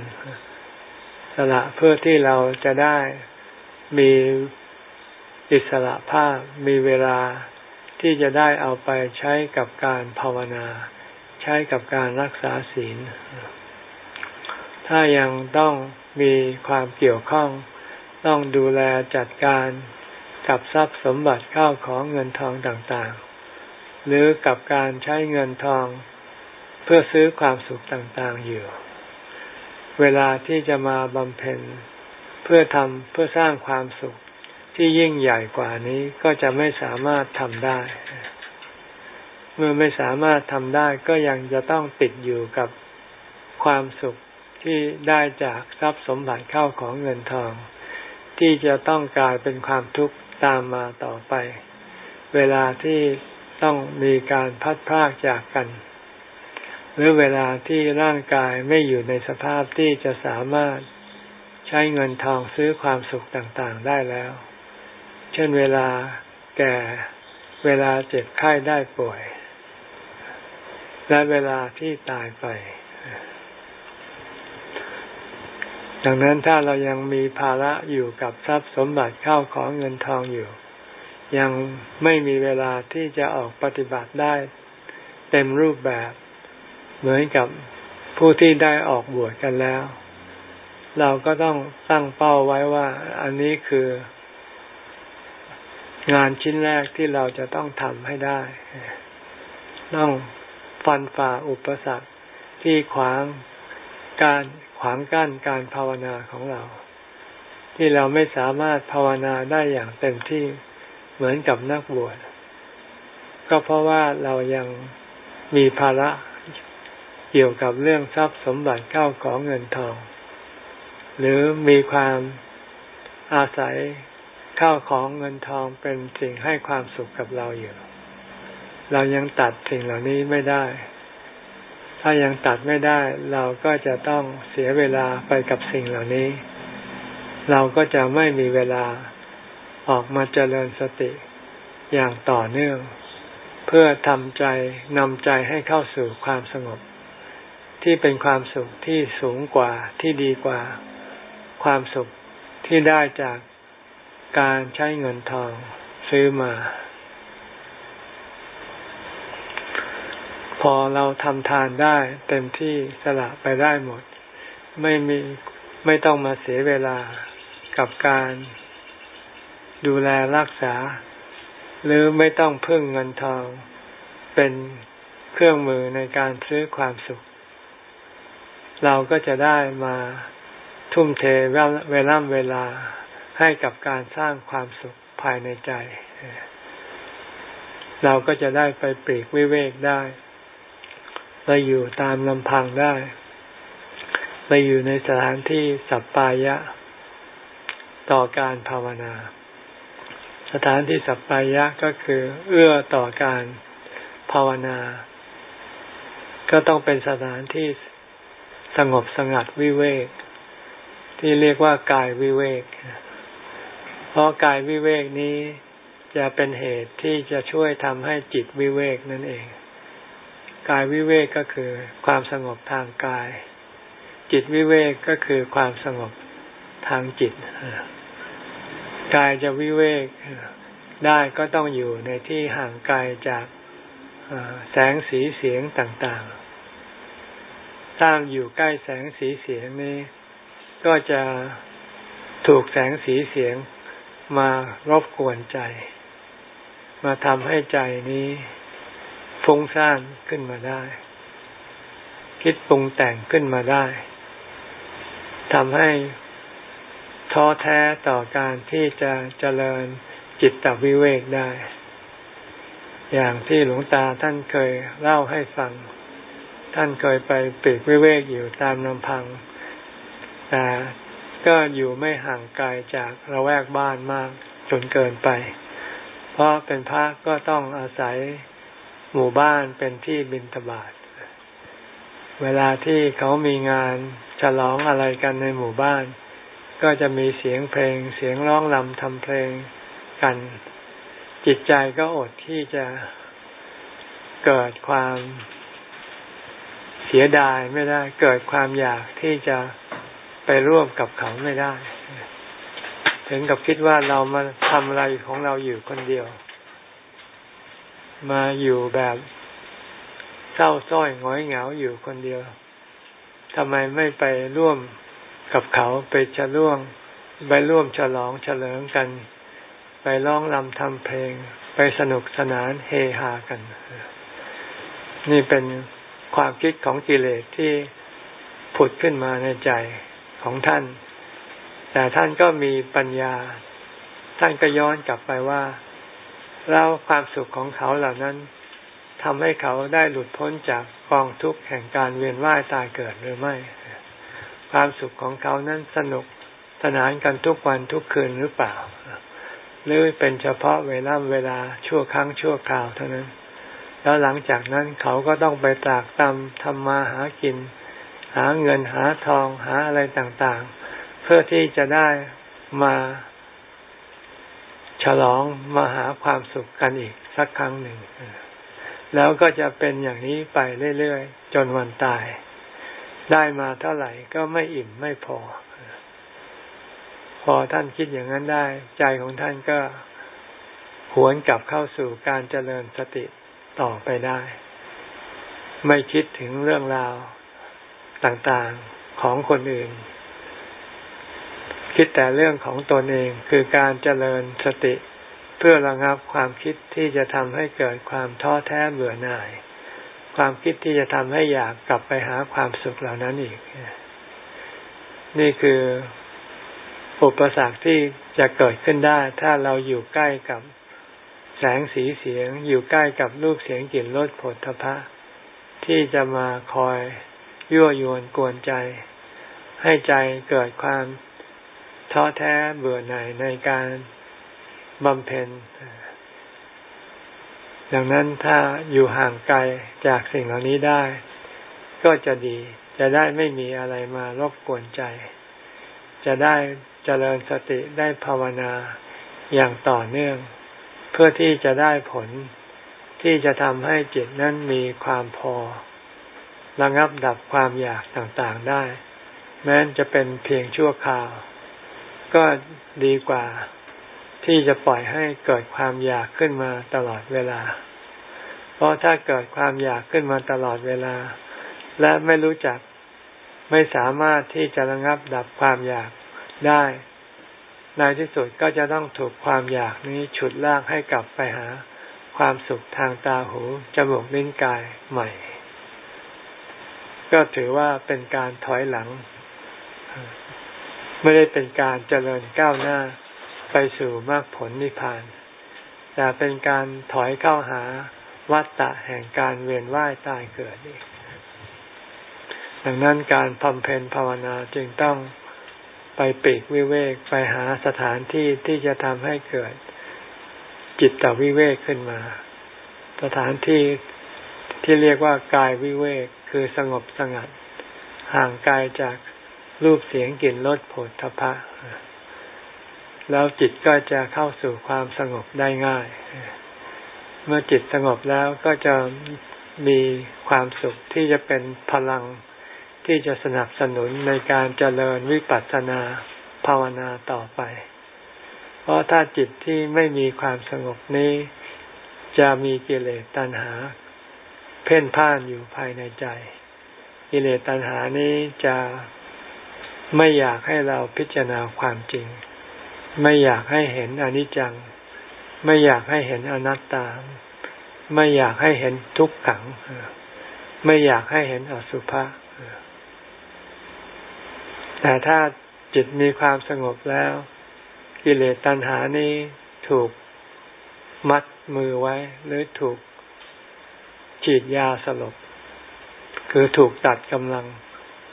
[SPEAKER 1] สละเพื่อที่เราจะได้ มีอิสระภาพมีเวลาที่จะได้เอาไปใช้กับการภาวนา ใช้กับการรักษาศีล ถ้ายังต้องมีความเกี่ยวข้อง ต้องดูแลจัดการกับทรัพย์สมบัติเข้าของเงินทองต่างๆ หรือกับการใช้เงินทองเพื่อซื้อความสุขต่างๆอยู่ เวลาที่จะมาบำเพ็ญ เพื่อทำเพื่อสร้างความสุขที่ยิ่งใหญ่กว่านี้ก็จะไม่สามารถทำได้ เมื่อไม่สามารถทำได้ก็ยังจะต้องติดอยู่กับความสุขที่ได้จากทรัพย์สมบัติเข้าของเงินทอง ที่จะต้องกลายเป็นความทุกข์ตามมาต่อไป เวลาที่ต้องมีการพัดพรากจากกัน หรือเวลาที่ร่างกายไม่อยู่ในสภาพที่จะสามารถ ใช้เงินทองซื้อความสุขต่างๆได้แล้ว เช่นเวลาแก่เวลาเจ็บไข้ได้ป่วย และเวลาที่ตายไป ดังนั้นถ้าเรายังมีภาระอยู่กับทรัพย์สมบัติเข้าของเงินทองอยู่ ยังไม่มีเวลาที่จะออกปฏิบัติได้ เต็มรูปแบบ เหมือนกับผู้ที่ได้ออกบวชกันแล้ว เราก็ต้องตั้งเป้าไว้ว่า อันนี้คืองานชิ้นแรกที่เราจะต้องทำให้ได้ ต้องฟันฝ่าอุปสรรคที่ขวางการขวางกั้นการภาวนาของเรา ที่เราไม่สามารถภาวนาได้อย่างเต็มที่เหมือนกับนักบวชก็เพราะว่าเรายังมีภาระเกี่ยวกับเรื่องทรัพย์สมบัติเข้าของเงินทอง หรือมีความอาศัยข้าวของเงินทองเป็นสิ่งให้ความสุขกับเราอยู่ เรายังตัดสิ่งเหล่านี้ไม่ได้ ถ้ายังตัดไม่ได้ เราก็จะต้องเสียเวลาไปกับสิ่งเหล่านี้ เราก็จะไม่มีเวลาออกมาเจริญสติอย่างต่อเนื่อง เพื่อทำใจนำใจให้เข้าสู่ความสงบ ที่เป็นความสุขที่สูงกว่าที่ดีกว่า ความสุขที่ได้จากการใช้เงินทองซื้อมา พอเราทำทานได้เต็มที่สละไปได้หมด ไม่มีไม่ต้องมาเสียเวลากับการดูแลรักษา หรือไม่ต้องพึ่งเงินทอง เป็นเครื่องมือในการซื้อความสุข เราก็จะได้มา ทุ่มเทเวลาเวลาให้กับการสร้างความสุขภายในใจ เราก็จะได้ไปปลีกวิเวกได้ไปอยู่ตามลำพังได้ไปอยู่ในสถานที่สัปปายะ ต่อการภาวนา สถานที่สัปปายะก็คือ เอื้อต่อการภาวนา ก็ต้องเป็นสถานที่สงบสงัดวิเวก ที่เรียกว่ากายวิเวก เพราะกายวิเวกนี้จะเป็นเหตุที่จะช่วยทำให้จิตวิเวกนั่นเอง กายวิเวกก็คือความสงบทางกาย จิตวิเวกก็คือความสงบทางจิต กายจะวิเวกได้ก็ต้องอยู่ในที่ห่างไกลจากแสงสีเสียงต่างๆ ถ้าอยู่ใกล้แสงสีเสียงนี้ ก็จะถูกแสงสีเสียงมารบกวนใจ มาทำให้ใจนี้ฟุ้งซ่านขึ้นมาได้ คิดปรุงแต่งขึ้นมาได้ทำให้ท้อแท้ต่อการที่จะเจริญจิตตวิเวกได้ อย่างที่หลวงตาท่านเคยเล่าให้ฟัง ท่านเคยไปปีกวิเวกอยู่ตามลำพัง แต่ก็อยู่ไม่ห่างไกลจากระแวกบ้านมากจนเกินไป เพราะเป็นพระก็ต้องอาศัยหมู่บ้านเป็นที่บินตบาทเวลาที่เขามีงานฉลองอะไรกันในหมู่บ้าน ก็จะมีเสียงเพลง เสียงร้องลำทำเพลงกัน จิตใจก็อดที่จะเกิดความเสียดายไม่ได้ เกิดความอยากที่จะ ไปร่วมกับเขาไม่ได้ ถึงกับคิดว่าเรามาทำอะไรของเราอยู่คนเดียว มาอยู่แบบเศร้าส้อยง้อยเหงาอยู่คนเดียวทำไมไม่ไปร่วมกับเขาไปฉล่วงไปร่วมฉลองเฉลิมกัน ไปร้องรำทำเพลง ไปสนุกสนานเฮฮากัน นี่เป็นความคิดของกิเลสที่ผุดขึ้นมาในใจ ของท่าน แต่ท่านก็มีปัญญา ท่านก็ย้อนกลับไปว่าแล้วความสุขของเขาเหล่านั้นทำให้เขาได้หลุดพ้นจากกองทุกข์แห่งการเวียนว่ายตายเกิดหรือไม่ ความสุขของเขานั้นสนุกสนานกันทุกวันทุกคืนหรือเปล่า หรือเป็นเฉพาะเวลาเวลาชั่วครั้งชั่วคราวเท่านั้น แล้วหลังจากนั้นเขาก็ต้องไปตากตำทำมาหากิน หาเงินหาทองหาอะไรต่างๆ เพื่อที่จะได้มาฉลองมาหาความสุขกันอีกสักครั้งหนึ่ง แล้วก็จะเป็นอย่างนี้ไปเรื่อยๆ จนวันตาย ได้มาเท่าไหร่ก็ไม่อิ่มไม่พอ พอท่านคิดอย่างนั้นได้ ใจของท่านก็หวนกลับเข้าสู่การเจริญสติต่อไปได้ ไม่คิดถึงเรื่องราว ต่างๆของคนอื่น คิดแต่เรื่องของตนเองคือการเจริญสติเพื่อระงับความคิดที่จะทำให้เกิดความท้อแท้เบื่อหน่าย ความคิดที่จะทำให้อยากกลับไปหาความสุขเหล่านั้นอีก นี่คืออุปสรรคที่จะเกิดขึ้นได้ ถ้าเราอยู่ใกล้กับแสงสีเสียง อยู่ใกล้กับรูปเสียงกลิ่นรสผลทพะ ที่จะมาคอย ยั่วยวนกวนใจ ให้ใจเกิดความท้อแท้เบื่อหน่ายในการบำเพ็ญ ดังนั้นถ้าอยู่ห่างไกลจากสิ่งเหล่านี้ได้ ก็จะดี จะได้ไม่มีอะไรมารบกวนใจ จะได้เจริญสติได้ภาวนาอย่างต่อเนื่อง เพื่อที่จะได้ผลที่จะทำให้จิตนั้นมีความพอ ระงับดับความอยากต่างๆได้ แม้จะเป็นเพียงชั่วคราว ก็ดีกว่าที่จะปล่อยให้เกิดความอยากขึ้นมาตลอดเวลา เพราะถ้าเกิดความอยากขึ้นมาตลอดเวลา และไม่รู้จักไม่สามารถที่จะระงับดับความอยากได้ ในที่สุดก็จะต้องถูกความอยากนี้ฉุดลากให้กลับไปหา ความสุขทางตาหูจมูกลิ้นกายใหม่ ก็ถือว่าเป็นการถอยหลัง ไม่ได้เป็นการเจริญก้าวหน้าไปสู่มรรคผลนิพพาน แต่เป็นการถอยเข้าหาวัฏฏะแห่งการเวียนว่ายตายเกิดอีกดังนั้นการพำเพ็ญภาวนาจึงต้องไปปีกวิเวกไปหาสถานที่ที่จะทำให้เกิด จิตตวิเวกขึ้นมา สถานที่ที่เรียกว่ากายวิเวก คือสงบสงัด ห่างกายจากรูปเสียงกลิ่นรสผลทพะ แล้วจิตก็จะเข้าสู่ความสงบได้ง่าย เมื่อจิตสงบแล้วก็จะมีความสุขที่จะเป็นพลังที่จะสนับสนุนในการเจริญวิปัสสนาภาวนาต่อไป เพราะถ้าจิตที่ไม่มีความสงบนี้ จะมีกิเลสตัณหา เพ่นพ่านอยู่ภายในใจ กิเลสตัณหานี้จะไม่อยากให้เราพิจารณาความจริง ไม่อยากให้เห็นอนิจจัง ไม่อยากให้เห็นอนัตตา ไม่อยากให้เห็นทุกขัง ไม่อยากให้เห็นอสุภะแต่ถ้าจิตมีความสงบแล้ว กิเลสตัณหานี้ถูกมัดมือไว้ หรือถูก ฉีดยาสลบ คือถูกตัดกำลัง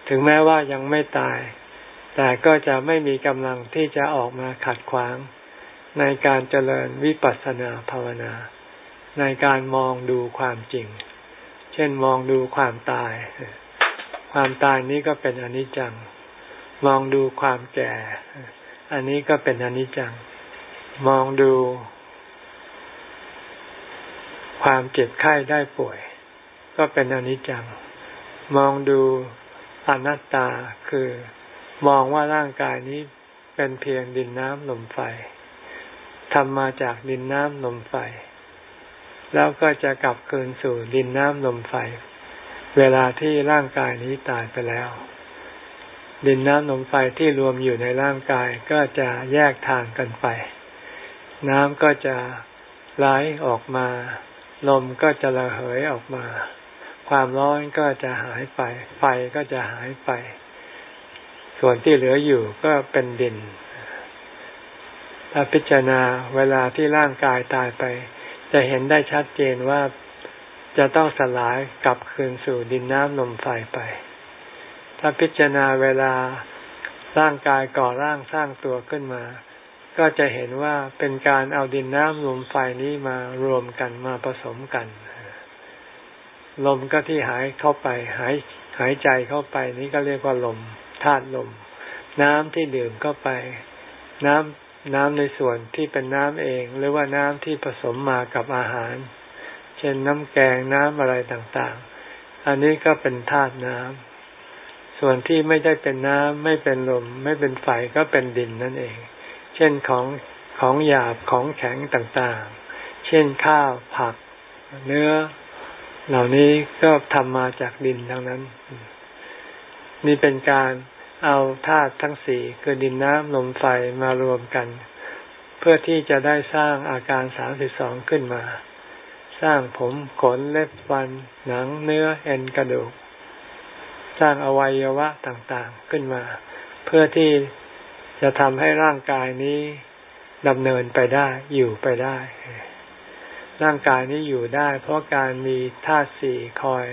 [SPEAKER 1] ถึงแม้ว่ายังไม่ตาย แต่ก็จะไม่มีกำลังที่จะออกมาขัดขวาง ในการเจริญวิปัสสนาภาวนา ในการมองดูความจริง เช่นมองดูความตาย ความตายนี้ก็เป็นอนิจจัง มองดูความแก่ อันนี้ก็เป็นอนิจจัง มองดู ความเจ็บไข้ได้ป่วย ก็เป็นอนิจจัง มองดูอนัตตาคือ มองว่าร่างกายนี้เป็นเพียงดินน้ำลมไฟทำมาจากดินน้ำลมไฟ แล้วก็จะกลับคืนสู่ดินน้ำลมไฟ เวลาที่ร่างกายนี้ตายไปแล้ว ดินน้ำลมไฟที่รวมอยู่ในร่างกายก็จะแยกทางกันไป น้ำก็จะไหลออกมา ลมก็จะระเหยออกมา ความร้อนก็จะหายไป ไฟก็จะหายไป ส่วนที่เหลืออยู่ก็เป็นดิน ถ้าพิจารณาเวลาที่ร่างกายตายไป จะเห็นได้ชัดเจนว่าจะต้องสลายกลับคืนสู่ดินน้ำลมไฟไป ถ้าพิจารณาเวลาร่างกายก่อร่างสร้างตัวขึ้นมา ก็จะเห็นว่าเป็นการเอาดินน้ำลมไฟนี้มารวมกันมาผสมกัน ลมก็ที่หายเข้าไป หายหายใจเข้าไปนี้ก็เรียกว่าลมธาตุลม น้ำที่ดื่มเข้าไป น้ำน้ำในส่วนที่เป็นน้ำเอง หรือว่าน้ำที่ผสมมากับอาหาร เช่นน้ำแกงน้ำอะไรต่างๆ อันนี้ก็เป็นธาตุน้ำส่วนที่ไม่ได้เป็นน้ำไม่เป็นลม ไม่เป็นไฟก็เป็นดินนั่นเอง เช่นของของหยาบของแข็งต่างๆ เช่นข้าวผัก เนื้อ เหล่านี้ก็ทำมาจากดินทั้งนั้น นี่เป็นการเอาธาตุทั้งสี่คือดินน้ำลมไฟมารวมกัน เพื่อที่จะได้สร้างอาการสามสิบสองขึ้นมา สร้างผมขนเล็บฟัน หนังเนื้อเอ็นกระดูก สร้างอวัยวะต่างๆขึ้นมา เพื่อที่ จะทำให้ร่างกายนี้ดำเนินไปได้ อยู่ไปได้ ร่างกายนี้อยู่ได้ เพราะการมีธาตุสี่คอย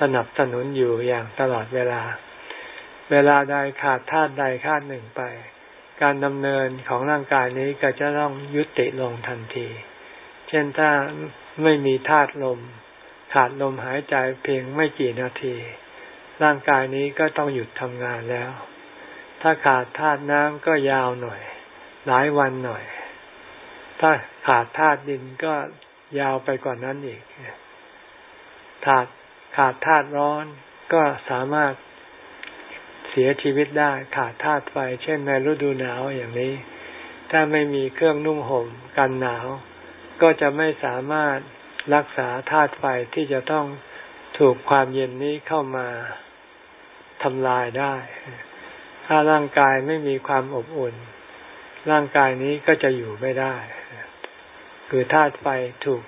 [SPEAKER 1] สนับสนุนอยู่อย่างตลอดเวลา เวลาใดขาดธาตุใดธาตุหนึ่งไป การดำเนินของร่างกายนี้ก็จะต้องยุติลงทันที เช่นถ้าไม่มีธาตุลม ขาดลมหายใจเพียงไม่กี่นาที ร่างกายนี้ก็ต้องหยุดทำงานแล้ว ถ้าขาดธาตุน้ำก็ยาวหน่อย หลายวันหน่อย ถ้าขาดธาตุดินก็ยาวไปกว่านั้นอีกขาดขาดธาตุร้อนก็สามารถเสียชีวิตได้ ขาดธาตุไฟ เช่นในฤดูหนาวอย่างนี้ ถ้าไม่มีเครื่องนุ่งห่มกันหนาว ก็จะไม่สามารถรักษาธาตุไฟที่จะต้องถูกความเย็นนี้เข้ามาทำลายได้ ถ้าร่างกายไม่มีความอบอุ่น ร่างกายนี้ก็จะอยู่ไม่ได้ คือธาตุไฟถูก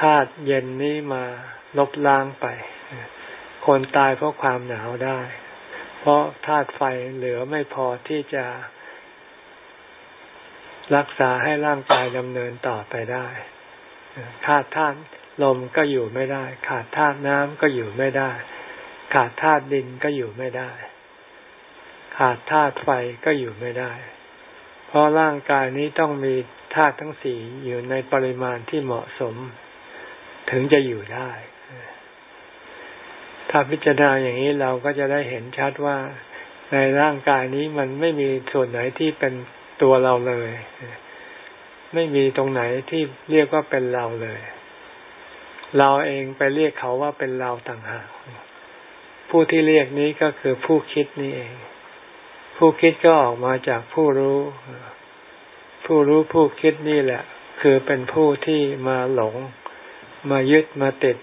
[SPEAKER 1] ธาตุเย็นนี้มาลบล้างไป คนตายเพราะความหนาวได้ เพราะธาตุไฟเหลือไม่พอที่จะรักษาให้ร่างกายดำเนินต่อไปได้ ขาดธาตุลมก็อยู่ไม่ได้ ขาดธาตุน้ำก็อยู่ไม่ได้ ขาดธาตุดินก็อยู่ไม่ได้ ขาดธาตุไฟก็อยู่ไม่ได้ เพราะร่างกายนี้ต้องมีธาตุทั้งสี่อยู่ในปริมาณที่เหมาะสม ถึงจะอยู่ได้ ถ้าพิจารณาอย่างนี้เราก็จะได้เห็นชัดว่า ในร่างกายนี้มันไม่มีส่วนไหนที่เป็นตัวเราเลย ไม่มีตรงไหนที่เรียกว่าเป็นเราเลย เราเองไปเรียกเขาว่าเป็นเราต่างหากผู้ที่เรียกนี้ก็คือผู้คิดนี่เอง ผู้คิดก็ออกมาจากผู้รู้ ผู้รู้ผู้คิดนี่แหละ คือเป็นผู้ที่มาหลง มายึดมาติด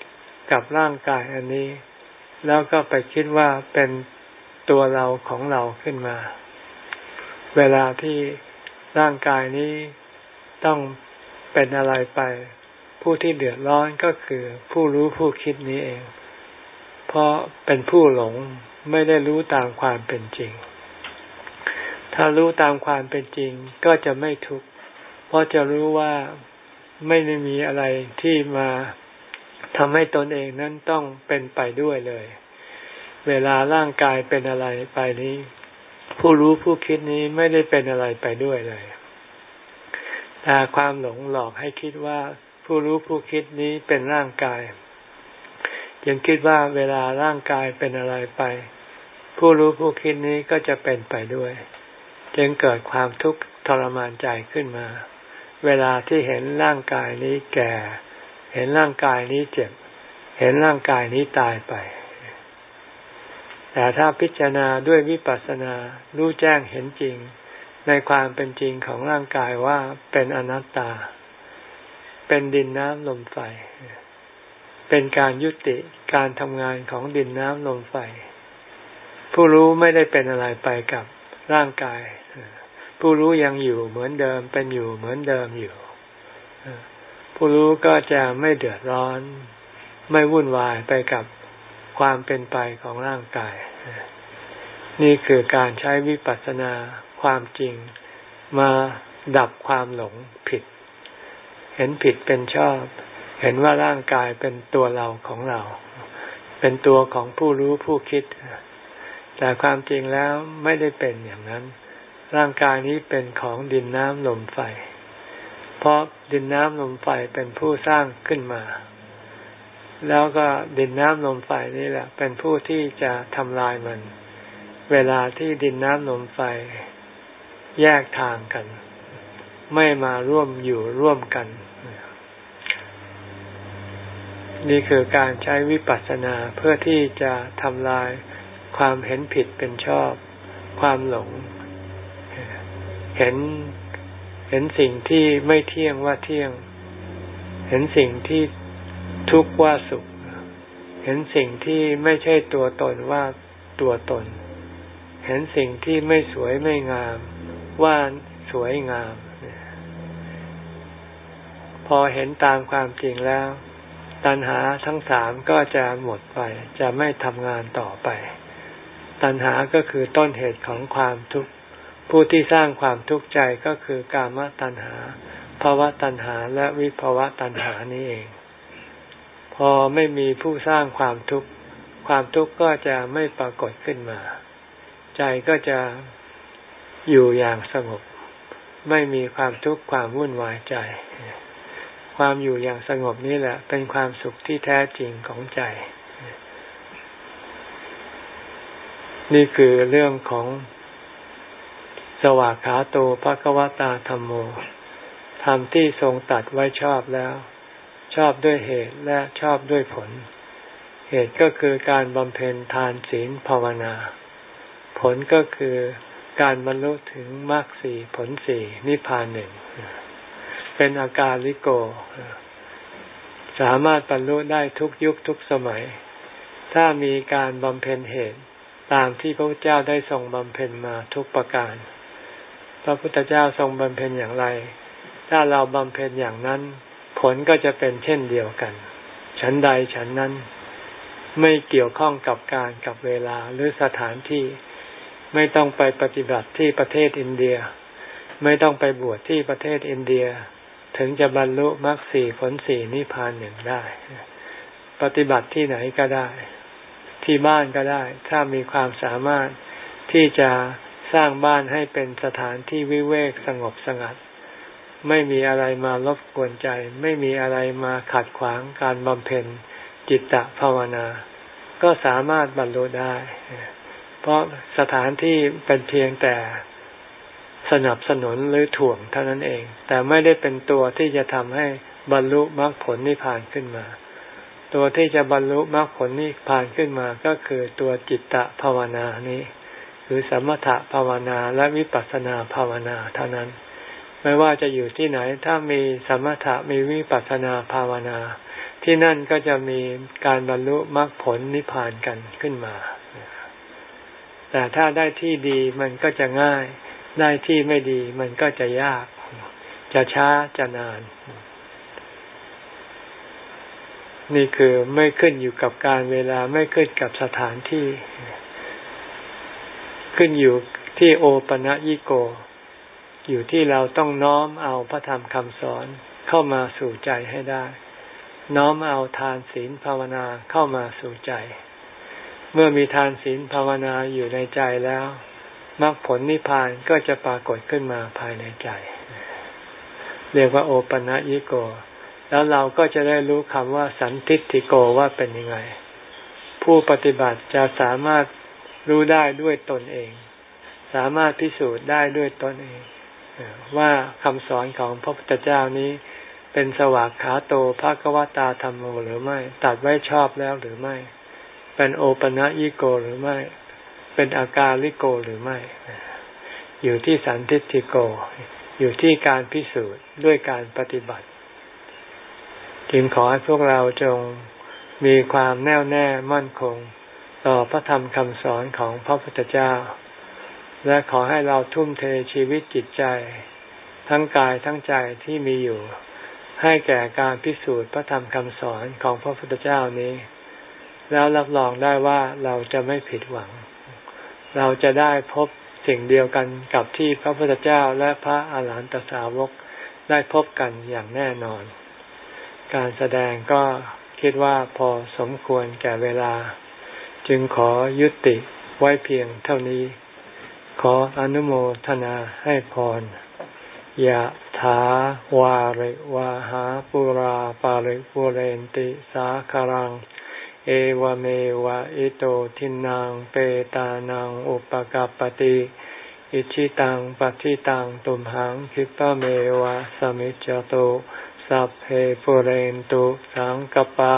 [SPEAKER 1] กับร่างกายอันนี้ แล้วก็ไปคิดว่าเป็นตัวเราของเราขึ้นมา เวลาที่ร่างกายนี้ต้องเป็นอะไรไป ผู้ที่เดือดร้อนก็คือผู้รู้ผู้คิดนี้เอง เพราะเป็นผู้หลงไม่ได้รู้ตามความเป็นจริง ถ้ารู้ตามความเป็นจริงก็จะไม่ทุกข์ เพราะจะรู้ว่าไม่ได้มีอะไรที่มาทำให้ตนเองนั้นต้องเป็นไปด้วยเลย เวลาร่างกายเป็นอะไรไปนี้ ผู้รู้ผู้คิดนี้ไม่ได้เป็นอะไรไปด้วยเลยแต่ความหลงหลอกให้คิดว่าผู้รู้ผู้คิดนี้เป็นร่างกาย ยังคิดว่าเวลาร่างกายเป็นอะไรไป ผู้รู้ผู้คิดนี้ก็จะเป็นไปด้วย จึงเกิดความทุกข์ทรมานใจขึ้นมา เวลาที่เห็นร่างกายนี้แก่ เห็นร่างกายนี้เจ็บ เห็นร่างกายนี้ตายไป แต่ถ้าพิจารณาด้วยวิปัสสนา รู้แจ้งเห็นจริง ในความเป็นจริงของร่างกายว่าเป็นอนัตตา เป็นดินน้ำลมไฟ เป็นการยุติการทำงานของดินน้ำลมไฟ ผู้รู้ไม่ได้เป็นอะไรไปกับร่างกาย ผู้รู้ยังอยู่เหมือนเดิมเป็นอยู่เหมือนเดิมอยู่ผู้รู้ก็จะไม่เดือดร้อน ไม่วุ่นวายไปกับความเป็นไปของร่างกาย นี่คือการใช้วิปัสสนาความจริงมาดับความหลงผิด เห็นผิดเป็นชอบ เห็นว่าร่างกายเป็นตัวเราของเรา เป็นตัวของผู้รู้ผู้คิด แต่ความจริงแล้วไม่ได้เป็นอย่างนั้น ร่างกายนี้เป็นของดินน้ำลมไฟ เพราะดินน้ำลมไฟเป็นผู้สร้างขึ้นมา แล้วก็ดินน้ำลมไฟนี่แหละ เป็นผู้ที่จะทำลายมัน เวลาที่ดินน้ำลมไฟแยกทางกัน ไม่มาร่วมอยู่ร่วมกัน นี่คือการใช้วิปัสสนาเพื่อที่จะทำลายความเห็นผิดเป็นชอบ ความหลง เห็นเห็นสิ่งที่ไม่เที่ยงว่าเที่ยง เห็นสิ่งที่ทุกข์ว่าสุข เห็นสิ่งที่ไม่ใช่ตัวตนว่าตัวตน เห็นสิ่งที่ไม่สวยไม่งาม ว่าสวยงาม พอเห็นตามความจริงแล้ว ตัณหาทั้งสามก็จะหมดไป จะไม่ทำงานต่อไป ตัณหาก็คือต้นเหตุของความทุกข์ ผู้ที่สร้างความทุกข์ใจก็คือกามตัณหาภาวะตัณหาและวิภาวะตัณหานี้เอง พอไม่มีผู้สร้างความทุกข์ ความทุกข์ก็จะไม่ปรากฏขึ้นมา ใจก็จะอยู่อย่างสงบ ไม่มีความทุกข์ความวุ่นวายใจ ความอยู่อย่างสงบนี่แหละ เป็นความสุขที่แท้จริงของใจ นี่คือเรื่องของ วากขาโตภควตาธรรมโมธรรมที่ทรงตัดไว้ชอบแล้ว ชอบด้วยเหตุและชอบด้วยผล เหตุก็คือการบำเพ็ญทานศีลภาวนา ผลก็คือการบรรลุถึงมรรคสี่ผลสี่นิพพานหนึ่ง เป็นอาการลิโก สามารถบรรลุได้ทุกยุคทุกสมัย ถ้ามีการบำเพ็ญเหตุตามที่พระพุทธเจ้าได้ทรงบำเพ็ญมาทุกประการ พระพุทธเจ้าทรงบำเพ็ญอย่างไร ถ้าเราบำเพ็ญอย่างนั้น ผลก็จะเป็นเช่นเดียวกัน ฉันใดฉันนั้น ไม่เกี่ยวข้องกับการกับเวลาหรือสถานที่ ไม่ต้องไปปฏิบัติที่ประเทศอินเดีย ไม่ต้องไปบวชที่ประเทศอินเดีย ถึงจะบรรลุมรรคสี่ผลสี่นิพพานหนึ่งได้ ปฏิบัติที่ไหนก็ได้ ที่บ้านก็ได้ ถ้ามีความสามารถที่จะ สร้างบ้านให้เป็นสถานที่วิเวกสงบสงัด ไม่มีอะไรมารบกวนใจ ไม่มีอะไรมาขัดขวางการบำเพ็ญจิตตภาวนา ก็สามารถบรรลุได้ เพราะสถานที่เป็นเพียงแต่สนับสนุนหรือถ่วงเท่านั้นเอง แต่ไม่ได้เป็นตัวที่จะทำให้บรรลุมรรคผลนิพพานขึ้นมา ตัวที่จะบรรลุมรรคผลนิพพานขึ้นมาก็คือตัวจิตตภาวนานี้ คือสมถะภาวนาและวิปัสสนาภาวนาเท่านั้น ไม่ว่าจะอยู่ที่ไหนถ้ามีสมถะมีวิปัสสนาภาวนา ที่นั่นก็จะมีการบรรลุมรรคผลนิพพานกันขึ้นมา แต่ถ้าได้ที่ดีมันก็จะง่าย ได้ที่ไม่ดีมันก็จะยาก จะช้าจะนาน นี่คือไม่ขึ้นอยู่กับการเวลาไม่ขึ้นกับสถานที่ ขึ้นอยู่ที่โอปะยิโก อยู่ที่เราต้องน้อมเอาพระธรรมคำสอนเข้ามาสู่ใจให้ได้ น้อมเอาทานศีลภาวนาเข้ามาสู่ใจ เมื่อมีทานศีลภาวนาอยู่ในใจแล้วมรรคผลนิพพานก็จะปรากฏขึ้นมาภายในใจ เรียกว่าโอปัญญิโก แล้วเราก็จะได้รู้คำว่าสันติติโกว่าเป็นยังไง ผู้ปฏิบัติจะสามารถ รู้ได้ด้วยตนเอง สามารถพิสูจน์ได้ด้วยตนเอง ว่าคำสอนของพระพุทธเจ้านี้ เป็นสวากขาโตภะกวตาธรรมโมหรือไม่ ตัดไว้ชอบแล้วหรือไม่ เป็นโอปะยิโกหรือไม่ เป็นอาการลิโกหรือไม่ อยู่ที่สันติติโก อยู่ที่การพิสูจน์ด้วยการปฏิบัติจึงขอให้พวกเราจงมีความแน่วแน่มั่นคง ต่อพระธรรมคำสอนของพระพุทธเจ้า และขอให้เราทุ่มเทชีวิตจิตใจ ทั้งกายทั้งใจที่มีอยู่ ให้แก่การพิสูจน์พระธรรมคำสอนของพระพุทธเจ้านี้ แล้วรับรองได้ว่าเราจะไม่ผิดหวังเเราจะได้พบสิ่งเดียวกันกับที่พระพุทธเจ้าและพระอาหารหันตสาวกได้พบกันอย่างแน่นอน การแสดงก็คิดว่าพอสมควรแก่เวลา จึงขอยุติไว้เพียงเท่านี้ ขออนุโมทนาให้พรยะถาวาริวาหาปุราปาริปุเรนติสาคารัง เอวเมวะอิโตทินังเปตานังอุปกาปติอิชิตังปฏิตังตุมหังคิปะเมวะสมิจจโตสัพเพปุเรนตุสังกปา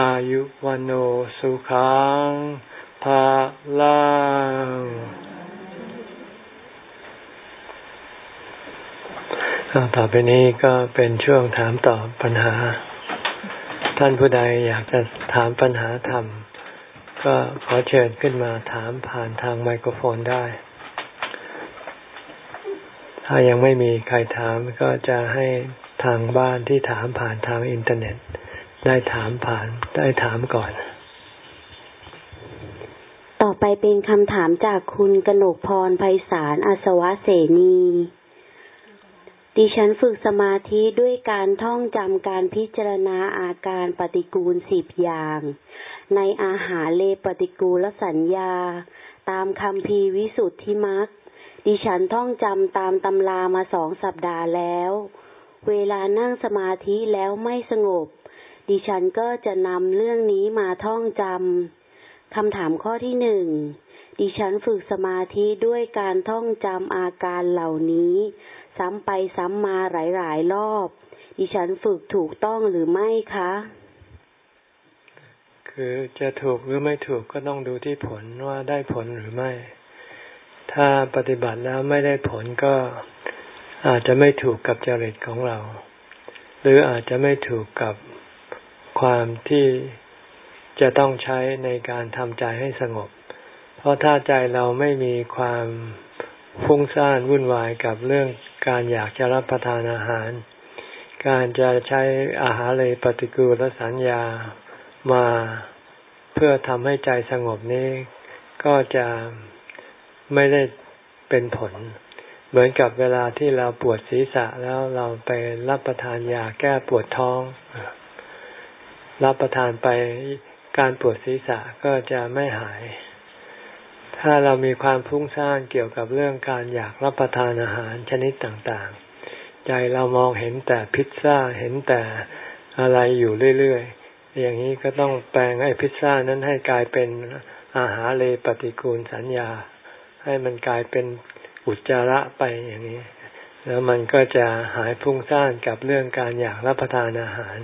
[SPEAKER 1] อายุวันโอสุขังภาลังต่อไปนี้ก็เป็นช่วงถามตอบปัญหา ท่านผู้ใดอยากจะถามปัญหาธรรม ก็ขอเชิญขึ้นมาถามผ่านทางไมโครโฟนได้ ถ้ายังไม่มีใครถามก็จะให้ทางบ้านที่ถามผ่านทางอินเทอร์เน็ต ได้ถามผ่านได้ถามก่อน
[SPEAKER 2] ต่อไปเป็นคำถามจากคุณกนกพรไพศาลอาสวะเสนีดิฉันฝึกสมาธิด้วยการท่องจำการพิจารณาอาการปฏิกูลสิบอย่าง ในอาหารเลปฏิกูลสัญญา ตามคำพีวิสุทธิมักดิฉันท่องจำตามตำรามาสองสัปดาห์แล้ว เวลานั่งสมาธิแล้วไม่สงบ ดิฉันก็จะนำเรื่องนี้มาท่องจำคำถามข้อที่หนึ่ง ดิฉันฝึกสมาธิด้วยการท่องจำอาการเหล่านี้ ซ้ำไปซ้ำมาหลายๆรอบ ดิฉันฝึกถูกต้องหรือไม่คะ
[SPEAKER 1] คือจะถูกหรือไม่ถูกก็ต้องดูที่ผลว่าได้ผลหรือไม่ ถ้าปฏิบัติแล้วไม่ได้ผลก็อาจจะไม่ถูกกับจริตของเรา หรืออาจจะไม่ถูกกับ ความที่จะต้องใช้ในการทำใจให้สงบ เพราะถ้าใจเราไม่มีความฟุ้งซ่านวุ่นวายกับเรื่องการอยากจะรับประทานอาหาร การจะใช้อาหารเลยปฏิกูลสัญญามาเพื่อทำให้ใจสงบนี้ ก็จะไม่ได้เป็นผล เหมือนกับเวลาที่เราปวดศีรษะแล้วเราไปรับประทานยาแก้ปวดท้อง รับประทานไปการปวดศีรษะก็จะไม่หาย ถ้าเรามีความฟุ้งซ่านเกี่ยวกับเรื่องการอยากรับประทานอาหารชนิดต่างๆ ใจเรามองเห็นแต่พิซซ่าเห็นแต่อะไรอยู่เรื่อยๆ อย่างนี้ก็ต้องแปลงไอ้พิซซ่านั้นให้กลายเป็นอาหารเลปฏิกูลสัญญา ให้มันกลายเป็นอุจจาระไปอย่างนี้ แล้วมันก็จะหายฟุ้งซ่านกับเรื่องการอยากรับประทานอาหาร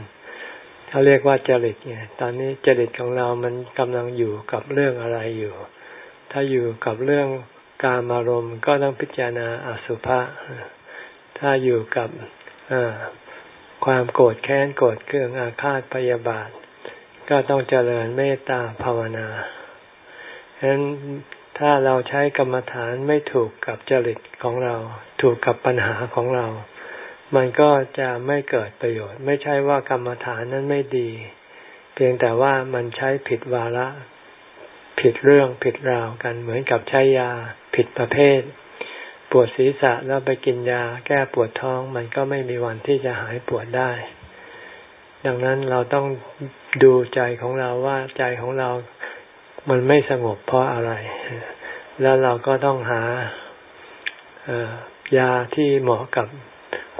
[SPEAKER 1] เขาเรียกว่าจริตไงตอนนี้จริตของเรามันกำลังอยู่กับเรื่องอะไรอยู่ ถ้าอยู่กับเรื่องการอารมณ์ก็ต้องพิจารณาอสุภะถ้าอยู่กับความโกรธแค้นโกรธเคืองอาฆาตพยาบาท ก็ต้องเจริญเมตตาภาวนาฉะนั้นถ้าเราใช้กรรมฐานไม่ถูกกับจริตของเรา ถูกกับปัญหาของเรา มันก็จะไม่เกิดประโยชน์ ไม่ใช่ว่ากรรมฐานนั้นไม่ดี เพียงแต่ว่ามันใช้ผิดวาระ ผิดเรื่องผิดราวกันเหมือนกับใช้ยาผิดประเภท ปวดศีรษะแล้วไปกินยาแก้ปวดท้อง มันก็ไม่มีวันที่จะหายปวดได้ ดังนั้นเราต้องดูใจของเราว่าใจของเรา มันไม่สงบเพราะอะไร แล้วเราก็ต้องหายาที่เหมาะกับ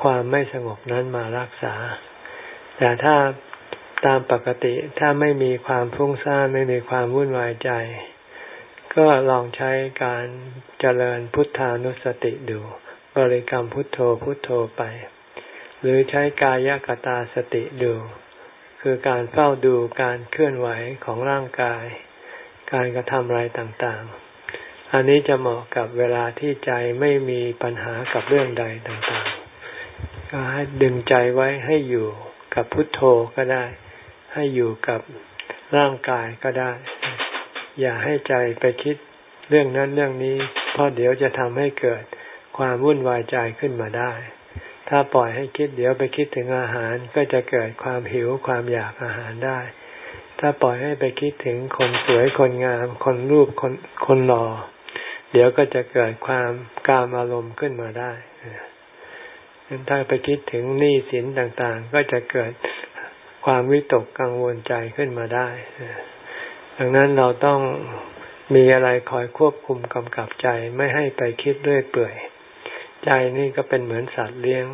[SPEAKER 1] ความไม่สงบนั้นมารักษา แต่ถ้าตามปกติถ้าไม่มีความฟุ้งซ่านไม่มีความวุ่นวายใจ ก็ลองใช้การเจริญพุทธานุสติดู บริกรรมพุทโธพุทโธไป หรือใช้กายกตาสติดู คือการเฝ้าดูการเคลื่อนไหวของร่างกาย การกระทำอะไรต่างๆ อันนี้จะเหมาะกับเวลาที่ใจไม่มีปัญหากับเรื่องใดต่างๆ ก็ให้ดึงใจไว้ให้อยู่กับพุทโธก็ได้ ให้อยู่กับร่างกายก็ได้ อย่าให้ใจไปคิดเรื่องนั้นเรื่องนี้ เพราะเดี๋ยวจะทำให้เกิดความวุ่นวายใจขึ้นมาได้ ถ้าปล่อยให้คิดเดี๋ยวไปคิดถึงอาหารก็จะเกิดความหิวความอยากอาหารได้ ถ้าปล่อยให้ไปคิดถึงคนสวยคนงาม คนรูปคนคนหล่อเดี๋ยวก็จะเกิดความกามอารมณ์ขึ้นมาได้ ถ้าไปคิดถึงหนี้สินต่างๆ ก็จะเกิดความวิตกกังวลใจขึ้นมาได้ ดังนั้นเราต้องมีอะไรคอยควบคุมกำกับใจไม่ให้ไปคิดเรื่อยเปื่อย ใจนี่ก็เป็นเหมือนสัตว์เลี้ยง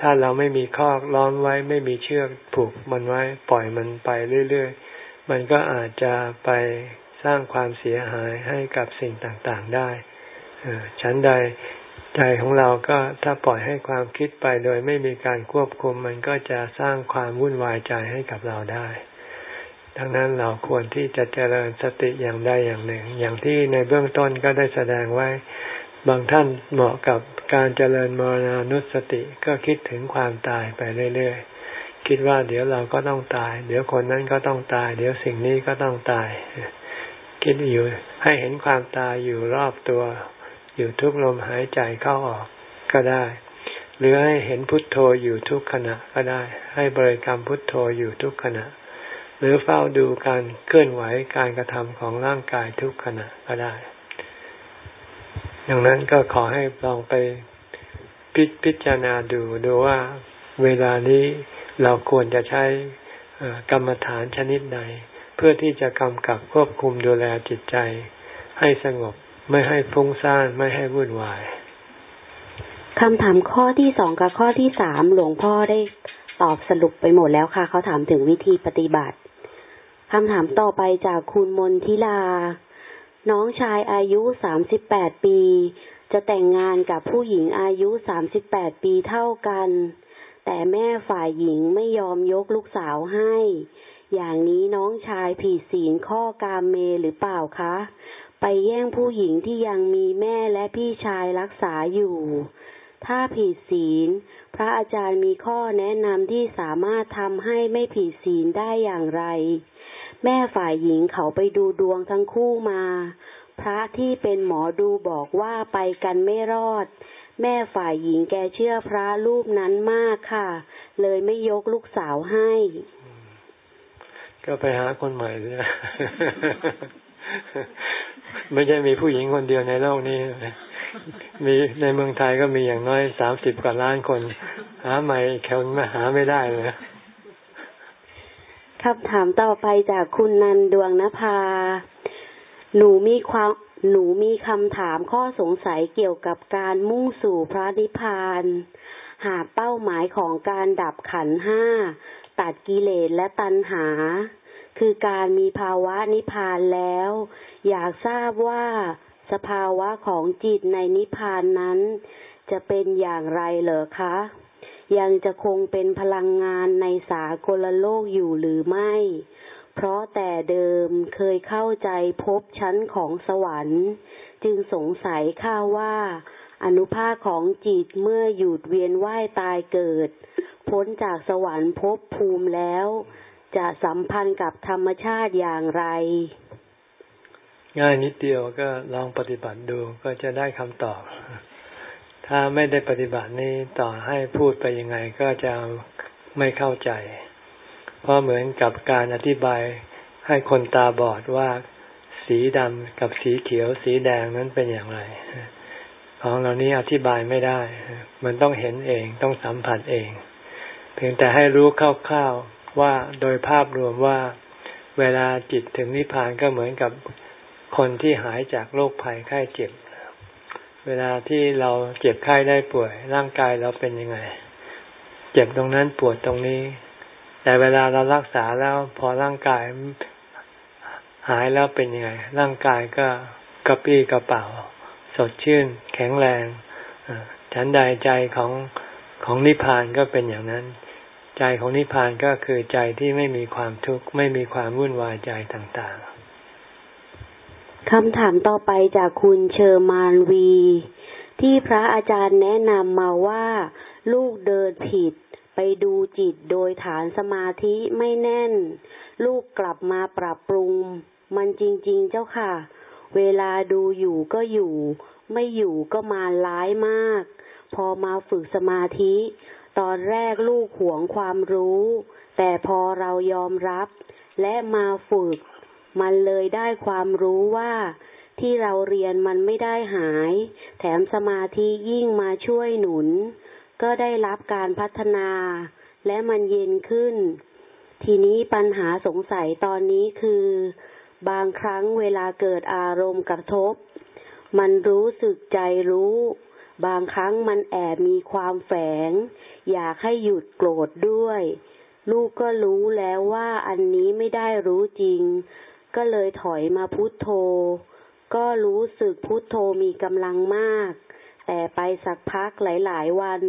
[SPEAKER 1] ถ้าเราไม่มีคอกล้อมไว้ไม่มีเชือกผูกมันไว้ปล่อยมันไปเรื่อยๆ มันก็อาจจะไปสร้างความเสียหายให้กับสิ่งต่างๆได้ฉันใด ใจของเราก็ถ้าปล่อยให้ความคิดไปโดยไม่มีการควบคุมมันก็จะสร้างความวุ่นวายใจให้กับเราได้ ดังนั้นเราควรที่จะเจริญสติอย่างใดอย่างหนึ่ง อย่างที่ในเบื้องต้นก็ได้แสดงไว้ บางท่านเหมาะกับการเจริญมรณานุสติก็คิดถึงความตายไปเรื่อยๆ คิดว่าเดี๋ยวเราก็ต้องตาย เดี๋ยวคนนั้นก็ต้องตาย เดี๋ยวสิ่งนี้ก็ต้องตาย คิดอยู่ให้เห็นความตายอยู่รอบตัว อยู่ทุกลมหายใจเข้าออกก็ได้ หรือให้เห็นพุทโธอยู่ทุกขณะก็ได้ ให้บริกรรมพุทโธอยู่ทุกขณะ หรือเฝ้าดูการเคลื่อนไหวการกระทำของร่างกายทุกขณะก็ได้ดังนั้นก็ขอให้ลองไปพิพจารณาดูดูว่าเวลานี้เราควรจะใช้กรรมฐานชนิดใดเพื่อที่จะกำกับควบคุมดูแลจิตใจ ให้สงบ ไม่ให้ฟุ้งซ่านไม่ให้วุ่นวาย
[SPEAKER 2] คำถามข้อที่สองกับข้อที่สามหลวงพ่อได้ตอบสรุปไปหมดแล้วค่ะ เขาถามถึงวิธีปฏิบัติคำถามต่อไปจากคุณมนทิลา น้องชายอายุสามสิบแปดปี จะแต่งงานกับผู้หญิงอายุสามสิบแปดปีเท่ากัน แต่แม่ฝ่ายหญิงไม่ยอมยกลูกสาวให้ อย่างนี้น้องชายผิดศีลข้อกามเมหรือเปล่าคะ ไปแย่งผู้หญิงที่ยังมีแม่และพี่ชายรักษาอยู่ ถ้าผิดศีล พระอาจารย์มีข้อแนะนำที่สามารถทำให้ไม่ผิดศีลได้อย่างไร แม่ฝ่ายหญิงเขาไปดูดวงทั้งคู่มา พระที่เป็นหมอดูบอกว่าไปกันไม่รอด แม่ฝ่ายหญิงแกเชื่อพระรูปนั้นมากค่ะ เลยไม่ยกลูกสาวให้
[SPEAKER 1] ก็ไปหาคนใหม่เลย ไม่ใช่มีผู้หญิงคนเดียวในโลกนี้ มีในเมืองไทยก็มีอย่างน้อยสามสิบกว่าล้านคน หาใหม่แค่มาหาไม่ได้เลย
[SPEAKER 2] คำถามต่อไปจากคุณนันดวงนภา หนูมีความหนูมีคำถามข้อสงสัยเกี่ยวกับการมุ่งสู่พระนิพพาน หากเป้าหมายของการดับขันห้า ตัดกิเลสและตัณหา คือการมีภาวะนิพพานแล้ว อยากทราบว่าสภาวะของจิตในนิพพานนั้น จะเป็นอย่างไรเหรอคะ ยังจะคงเป็นพลังงานในสากลโลกอยู่หรือไม่ เพราะแต่เดิมเคยเข้าใจพบชั้นของสวรรค์ จึงสงสัยข้าว่า อนุภาคของจิตเมื่อหยุดเวียนว่ายตายเกิด พ้นจากสวรรค์พบภูมิแล้ว จะสัมพันธ์กับธรรมชาติอย่างไร
[SPEAKER 1] ง่ายนิดเดียวก็ลองปฏิบัติดูก็จะได้คำตอบ ถ้าไม่ได้ปฏิบัตินี้ต่อให้พูดไปยังไงก็จะไม่เข้าใจ เพราะเหมือนกับการอธิบายให้คนตาบอดว่าสีดำกับสีเขียว สีแดงนั้นเป็นอย่างไร ของเหล่านี้อธิบายไม่ได้ มันต้องเห็นเองต้องสัมผัสเอง เพียงแต่ให้รู้คร่าว ว่าโดยภาพรวมว่าเวลาจิตถึงนิพพานก็เหมือนกับคนที่หายจากโรคภัยไข้เจ็บ เวลาที่เราเจ็บไข้ได้ป่วย ร่างกายเราเป็นยังไง เจ็บตรงนั้นปวดตรงนี้ แต่เวลาเรารักษาแล้วพอร่างกายหายแล้วเป็นยังไง ร่างกายก็กระปี้กระเป๋า สดชื่น แข็งแรงฉันใดใจของของนิพพานก็เป็นอย่างนั้น ใจของนิพพานก็คือใจที่ไม่มีความทุกข์ไม่มีความวุ่นวายใจต่างๆ
[SPEAKER 2] คำถามต่อไปจากคุณเชอร์มานวี ที่พระอาจารย์แนะนำมาว่า ลูกเดินผิดไปดูจิตโดยฐานสมาธิไม่แน่น ลูกกลับมาปรับปรุง มันจริง ๆ เจ้าค่ะ เวลาดูอยู่ก็อยู่ ไม่อยู่ก็มาร้ายมาก พอมาฝึกสมาธิ ตอนแรกลูกหวงความรู้ แต่พอเรายอมรับ และมาฝึก มันเลยได้ความรู้ว่าที่เราเรียนมันไม่ได้หาย แถมสมาธิยิ่งมาช่วยหนุน ก็ได้รับการพัฒนา และมันเย็นขึ้น ทีนี้ปัญหาสงสัยตอนนี้คือ บางครั้งเวลาเกิดอารมณ์กระทบ มันรู้สึกใจรู้ บางครั้งมันแอบมีความแฝง อยากให้หยุดโกรธด้วย ลูกก็รู้แล้วว่าอันนี้ไม่ได้รู้จริง ก็เลยถอยมาพุโทโธ ก็รู้สึกพุโทโธมีกำลังมาก แต่ไปสักพักหลาย ๆ วัน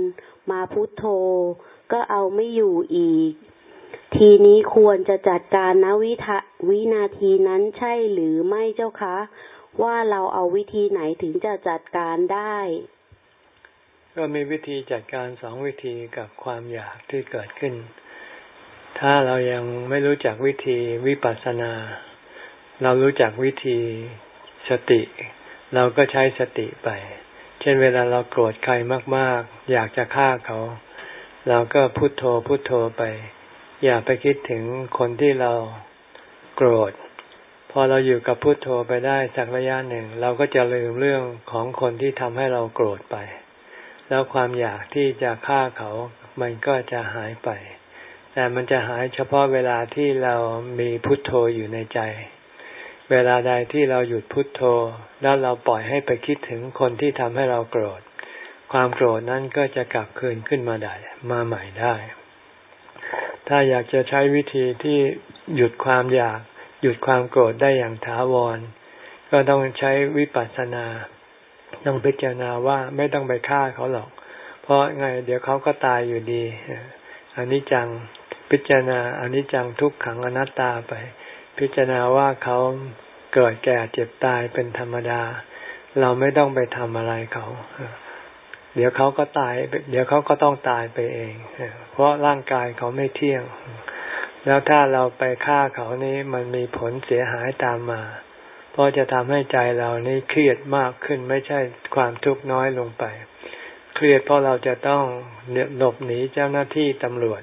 [SPEAKER 2] มาพุโทโธ ก็เอาไม่อยู่อีก ทีนี้ควรจะจัดการนวิทะวินาทีนั้นใช่หรือไม่เจ้าคะ ว่าเราเอาวิธีไหนถึงจะจัดการได้
[SPEAKER 1] ก็มีวิธีจัดการสองวิธีกับความอยากที่เกิดขึ้น ถ้าเรายังไม่รู้จักวิธีวิปัสสนา เรารู้จักวิธีสติ เราก็ใช้สติไป เช่นเวลาเราโกรธใครมาก ๆ อยากจะฆ่าเขา เราก็พุโทโธพุโทโธไป อย่าไปคิดถึงคนที่เราโกรธพอเราอยู่กับพุโทโธไปได้สักระยะหนึ่ง เราก็จะลืมเรื่องของคนที่ทำให้เราโกรธไป แล้วความอยากที่จะฆ่าเขามันก็จะหายไป แต่มันจะหายเฉพาะเวลาที่เรามีพุทโธอยู่ในใจ เวลาใดที่เราหยุดพุทโธ แล้วเราปล่อยให้ไปคิดถึงคนที่ทำให้เราโกรธ ความโกรธนั้นก็จะกลับคืนขึ้นมาได้มาใหม่ได้ ถ้าอยากจะใช้วิธีที่หยุดความอยาก หยุดความโกรธได้อย่างถาวร ก็ต้องใช้วิปัสสนา ต้องพิจารณาว่าไม่ต้องไปฆ่าเขาหรอก เพราะไงเดี๋ยวเขาก็ตายอยู่ดีอันนี้จังพิจารณาอันนี้จังทุกขังอนัตตาไป พิจารณาว่าเขาเกิดแก่เจ็บตายเป็นธรรมดา เราไม่ต้องไปทำอะไรเขาเดี๋ยวเขาก็ตาย เดี๋ยวเขาก็ต้องตายไปเอง เพราะร่างกายเขาไม่เที่ยง แล้วถ้าเราไปฆ่าเขานี้มันมีผลเสียหายตามมา เพราะจะทำให้ใจเรานี่เครียดมากขึ้นไม่ใช่ความทุกข์น้อยลงไป เครียดเพราะเราจะต้องหลบหนีเจ้าหน้าที่ตำรวจ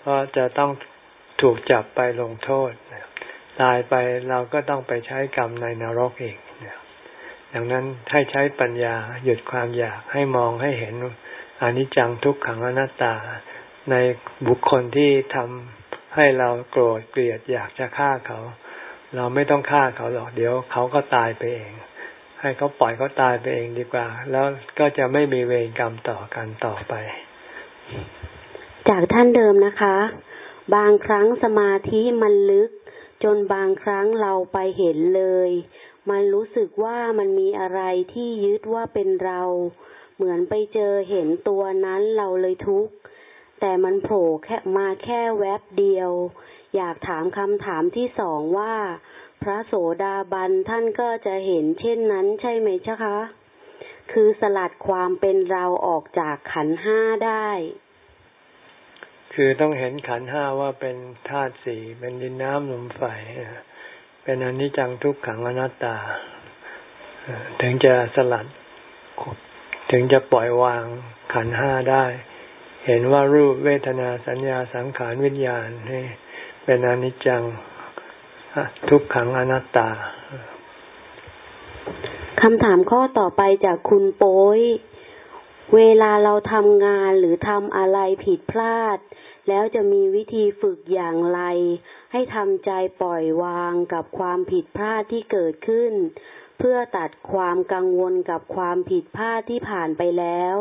[SPEAKER 1] เพราะจะต้องถูกจับไปลงโทษตายไปเราก็ต้องไปใช้กรรมในนรกอีกดังนั้นให้ใช้ปัญญาหยุดความอยากให้มองให้เห็นอนิจจังทุกขังอนัตตา ในบุคคลที่ทำให้เราโกรธเกลียดอยากจะฆ่าเขา เราไม่ต้องฆ่าเขาหรอกเดี๋ยวเขาก็ตายไปเอง ให้เขาปล่อยเขาตายไปเองดีกว่า แล้วก็จะไม่มีเวรกรรมต่อกันต่อไป
[SPEAKER 2] จากท่านเดิมนะคะ บางครั้งสมาธิมันลึก จนบางครั้งเราไปเห็นเลย มันรู้สึกว่ามันมีอะไรที่ยึดว่าเป็นเรา เหมือนไปเจอเห็นตัวนั้นเราเลยทุกข์แต่มันโผล่แค่มาแค่แวบเดียว อยากถามคำถามที่สองว่า พระโสดาบันท่านก็จะเห็นเช่นนั้นใช่ไหมเจ้าคะ คือสลัดความเป็นเราออกจากขันห้าได้
[SPEAKER 1] คือต้องเห็นขันห้าว่าเป็นธาตุสี่เป็นดินน้ำลมไฟเป็นอนิจจังทุกขังอนัตตา ถึงจะสลัด ถึงจะปล่อยวางขันห้าได้ เห็นว่ารูปเวทนาสัญญาสังขารวิญญาณนี่ เป็นอนิจจังทุกขังอนัตตา
[SPEAKER 2] คำถามข้อต่อไปจากคุณโป้ย เวลาเราทำงานหรือทำอะไรผิดพลาด แล้วจะมีวิธีฝึกอย่างไร ให้ทำใจปล่อยวางกับความผิดพลาดที่เกิดขึ้น เพื่อตัดความกังวลกับความผิดพลาดที่ผ่านไปแล้ว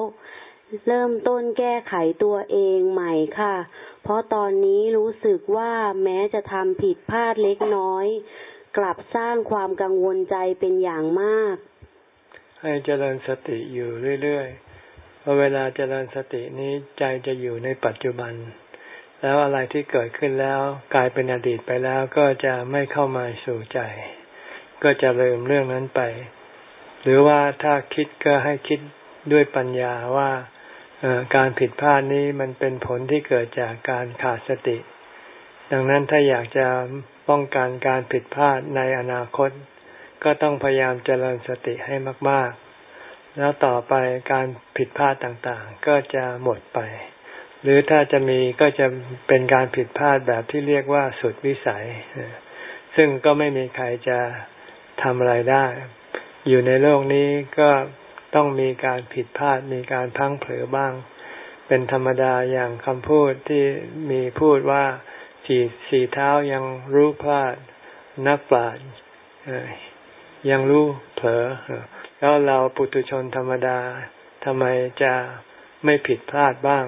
[SPEAKER 2] เริ่มต้นแก้ไขตัวเองใหม่ค่ะ เพราะตอนนี้รู้สึกว่าแม้จะทำผิดพลาดเล็กน้อย กลับสร้างความกังวลใจเป็นอย่างมาก
[SPEAKER 1] ให้เจริญสติอยู่เรื่อยๆพอเวลาเจริญสตินี้ใจจะอยู่ในปัจจุบัน แล้วอะไรที่เกิดขึ้นแล้ว กลายเป็นอดีตไปแล้วก็จะไม่เข้ามาสู่ใจ ก็จะลืมเรื่องนั้นไป หรือว่าถ้าคิดก็ให้คิดด้วยปัญญาว่า การผิดพลาดนี้มันเป็นผลที่เกิดจากการขาดสติ ดังนั้นถ้าอยากจะป้องกันการผิดพลาดในอนาคต ก็ต้องพยายามเจริญสติให้มาก ๆ แล้วต่อไปการผิดพลาดต่างๆ ก็จะหมดไป หรือถ้าจะมีก็จะเป็นการผิดพลาดแบบที่เรียกว่าสุดวิสัย ซึ่งก็ไม่มีใครจะทำอะไรได้ อยู่ในโลกนี้ก็ ต้องมีการผิดพลาดมีการพังเผลอบ้าง เป็นธรรมดาอย่างคำพูดที่มีพูดว่าสี่สี่เท้ายังรู้พลาดนักปราชญ์ยังรู้เผลอแล้วเราปุถุชนธรรมดาทำไมจะไม่ผิดพลาดบ้าง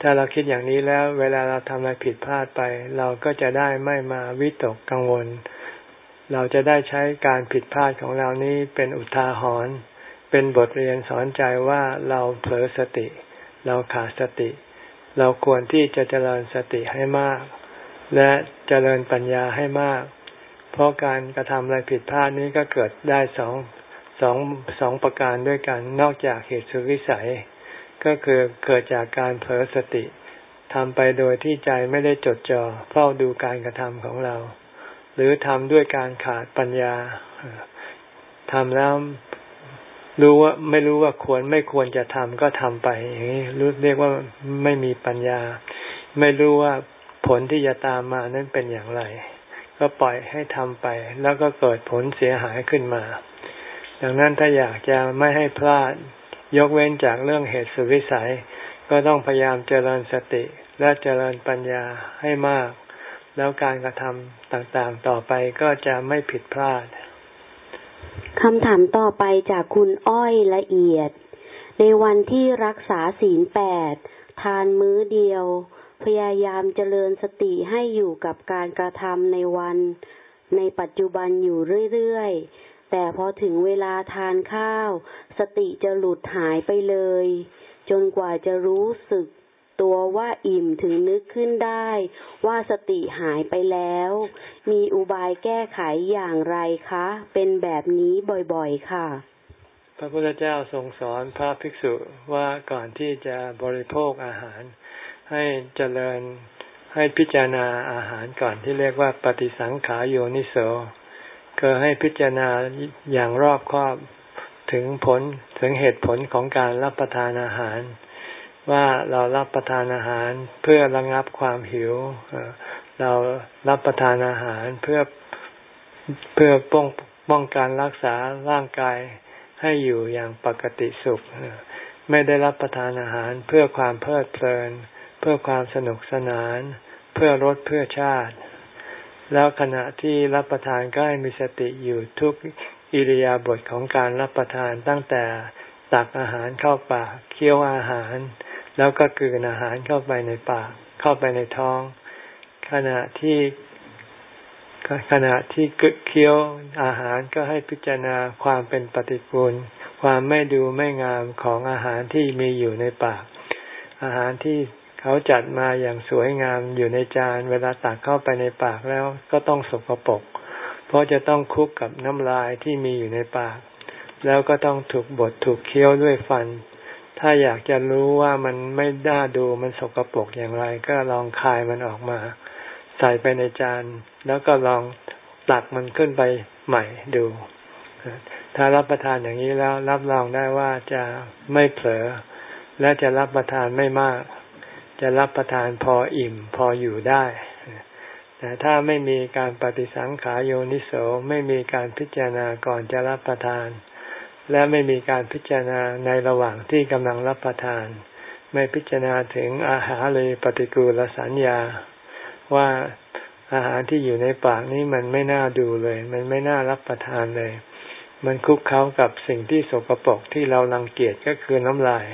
[SPEAKER 1] ถ้าเราคิดอย่างนี้แล้ว เวลาเราทำอะไรผิดพลาดไป เราก็จะได้ไม่มาวิตกกังวล เราจะได้ใช้การผิดพลาดของเรานี้เป็นอุทาหรณ์ เป็นบทเรียนสอนใจว่าเราเผลอสติ เราขาดสติ เราควรที่จะเจริญสติให้มาก และเจริญปัญญาให้มาก เพราะการกระทำอะไรผิดพลาดนี้ก็เกิดได้สองสองสองประการด้วยกันนอกจากเหตุสุวิสัย ก็คือเกิดจากการเผลอสติทำไปโดยที่ใจไม่ได้จดจ่อเฝ้าดูการกระทำของเรา หรือทำด้วยการขาดปัญญาทำแล้ว รู้ว่าไม่รู้ว่าควรไม่ควรจะทำก็ทำไปอย่างนี้รู้เรียกว่าไม่มีปัญญา ไม่รู้ว่าผลที่จะตามมานั้นเป็นอย่างไร ก็ปล่อยให้ทำไป แล้วก็เกิดผลเสียหายขึ้นมา ดังนั้นถ้าอยากจะไม่ให้พลาดยกเว้นจากเรื่องเหตุสุวิสัย ก็ต้องพยายามเจริญสติและเจริญปัญญาให้มาก แล้วการกระทำต่างๆต่อไปก็จะไม่ผิดพลาด
[SPEAKER 2] คำถามต่อไปจากคุณอ้อยละเอียด ในวันที่รักษาศีลแปดทานมื้อเดียว พยายามเจริญสติให้อยู่กับการกระทำในวัน ในปัจจุบันอยู่เรื่อยๆ แต่พอถึงเวลาทานข้าว สติจะหลุดหายไปเลย จนกว่าจะรู้สึก ตัวว่าอิ่มถึงนึกขึ้นได้ ว่าสติหายไปแล้ว มีอุบายแก้ไขอย่างไรคะ เป็นแบบนี้บ่อยๆค่ะ
[SPEAKER 1] พระพุทธเจ้าทรงสอนพระภิกษุว่าก่อนที่จะบริโภคอาหาร ให้เจริญให้พิจารณาอาหารก่อนที่เรียกว่าปฏิสังขารโยนิโสก็ให้พิจารณาอย่างรอบคอบถึงผลถึงเหตุผลของการรับประทานอาหาร ว่าเรารับประทานอาหารเพื่อระงับความหิว เรารับประทานอาหารเพื่อเพื่อป้องป้องการรักษาร่างกายให้อยู่อย่างปกติสุข ไม่ได้รับประทานอาหารเพื่อความเพลิดเพลิน เพื่อความสนุกสนาน เพื่อรสเพื่อชาติ แล้วขณะที่รับประทานก็ให้มีสติอยู่ทุกอิริยาบถของการรับประทานตั้งแต่ตักอาหารเข้าปากเคี้ยวอาหาร แล้วก็กืนอาหารเข้าไปในปาก เข้าไปในท้อง ขณะที่ขณะที่เคี้ยวอาหารก็ให้พิจารณาความเป็นปฏิกูล ความไม่ดูไม่งามของอาหารที่มีอยู่ในปาก อาหารที่เขาจัดมาอย่างสวยงามอยู่ในจานเวลาตักเข้าไปในปากแล้วก็ต้องสกปรกเพราะจะต้องคุกกับน้ำลายที่มีอยู่ในปาก แล้วก็ต้องถูกบดถูกเคี้ยวด้วยฟัน ถ้าอยากจะรู้ว่ามันไม่น่าดูมันสกปรกอย่างไร ก็ลองคายมันออกมา ใส่ไปในจาน แล้วก็ลองตักมันขึ้นไปใหม่ดู ถ้ารับประทานอย่างนี้แล้วรับรองได้ว่าจะไม่เผลอ และจะรับประทานไม่มาก จะรับประทานพออิ่มพออยู่ได้ แต่ถ้าไม่มีการปฏิสังขารโยนิโสไม่มีการพิจารณาก่อนจะรับประทาน และไม่มีการพิจารณาในระหว่างที่กำลังรับประทาน ไม่พิจารณาถึงอาหารเลยปฏิกูลสัญญา ว่าอาหารที่อยู่ในปากนี้มันไม่น่าดูเลย มันไม่น่ารับประทานเลย มันคุกเข้ากับสิ่งที่สกปรกที่เราลังเกียจก็คือน้ำลาย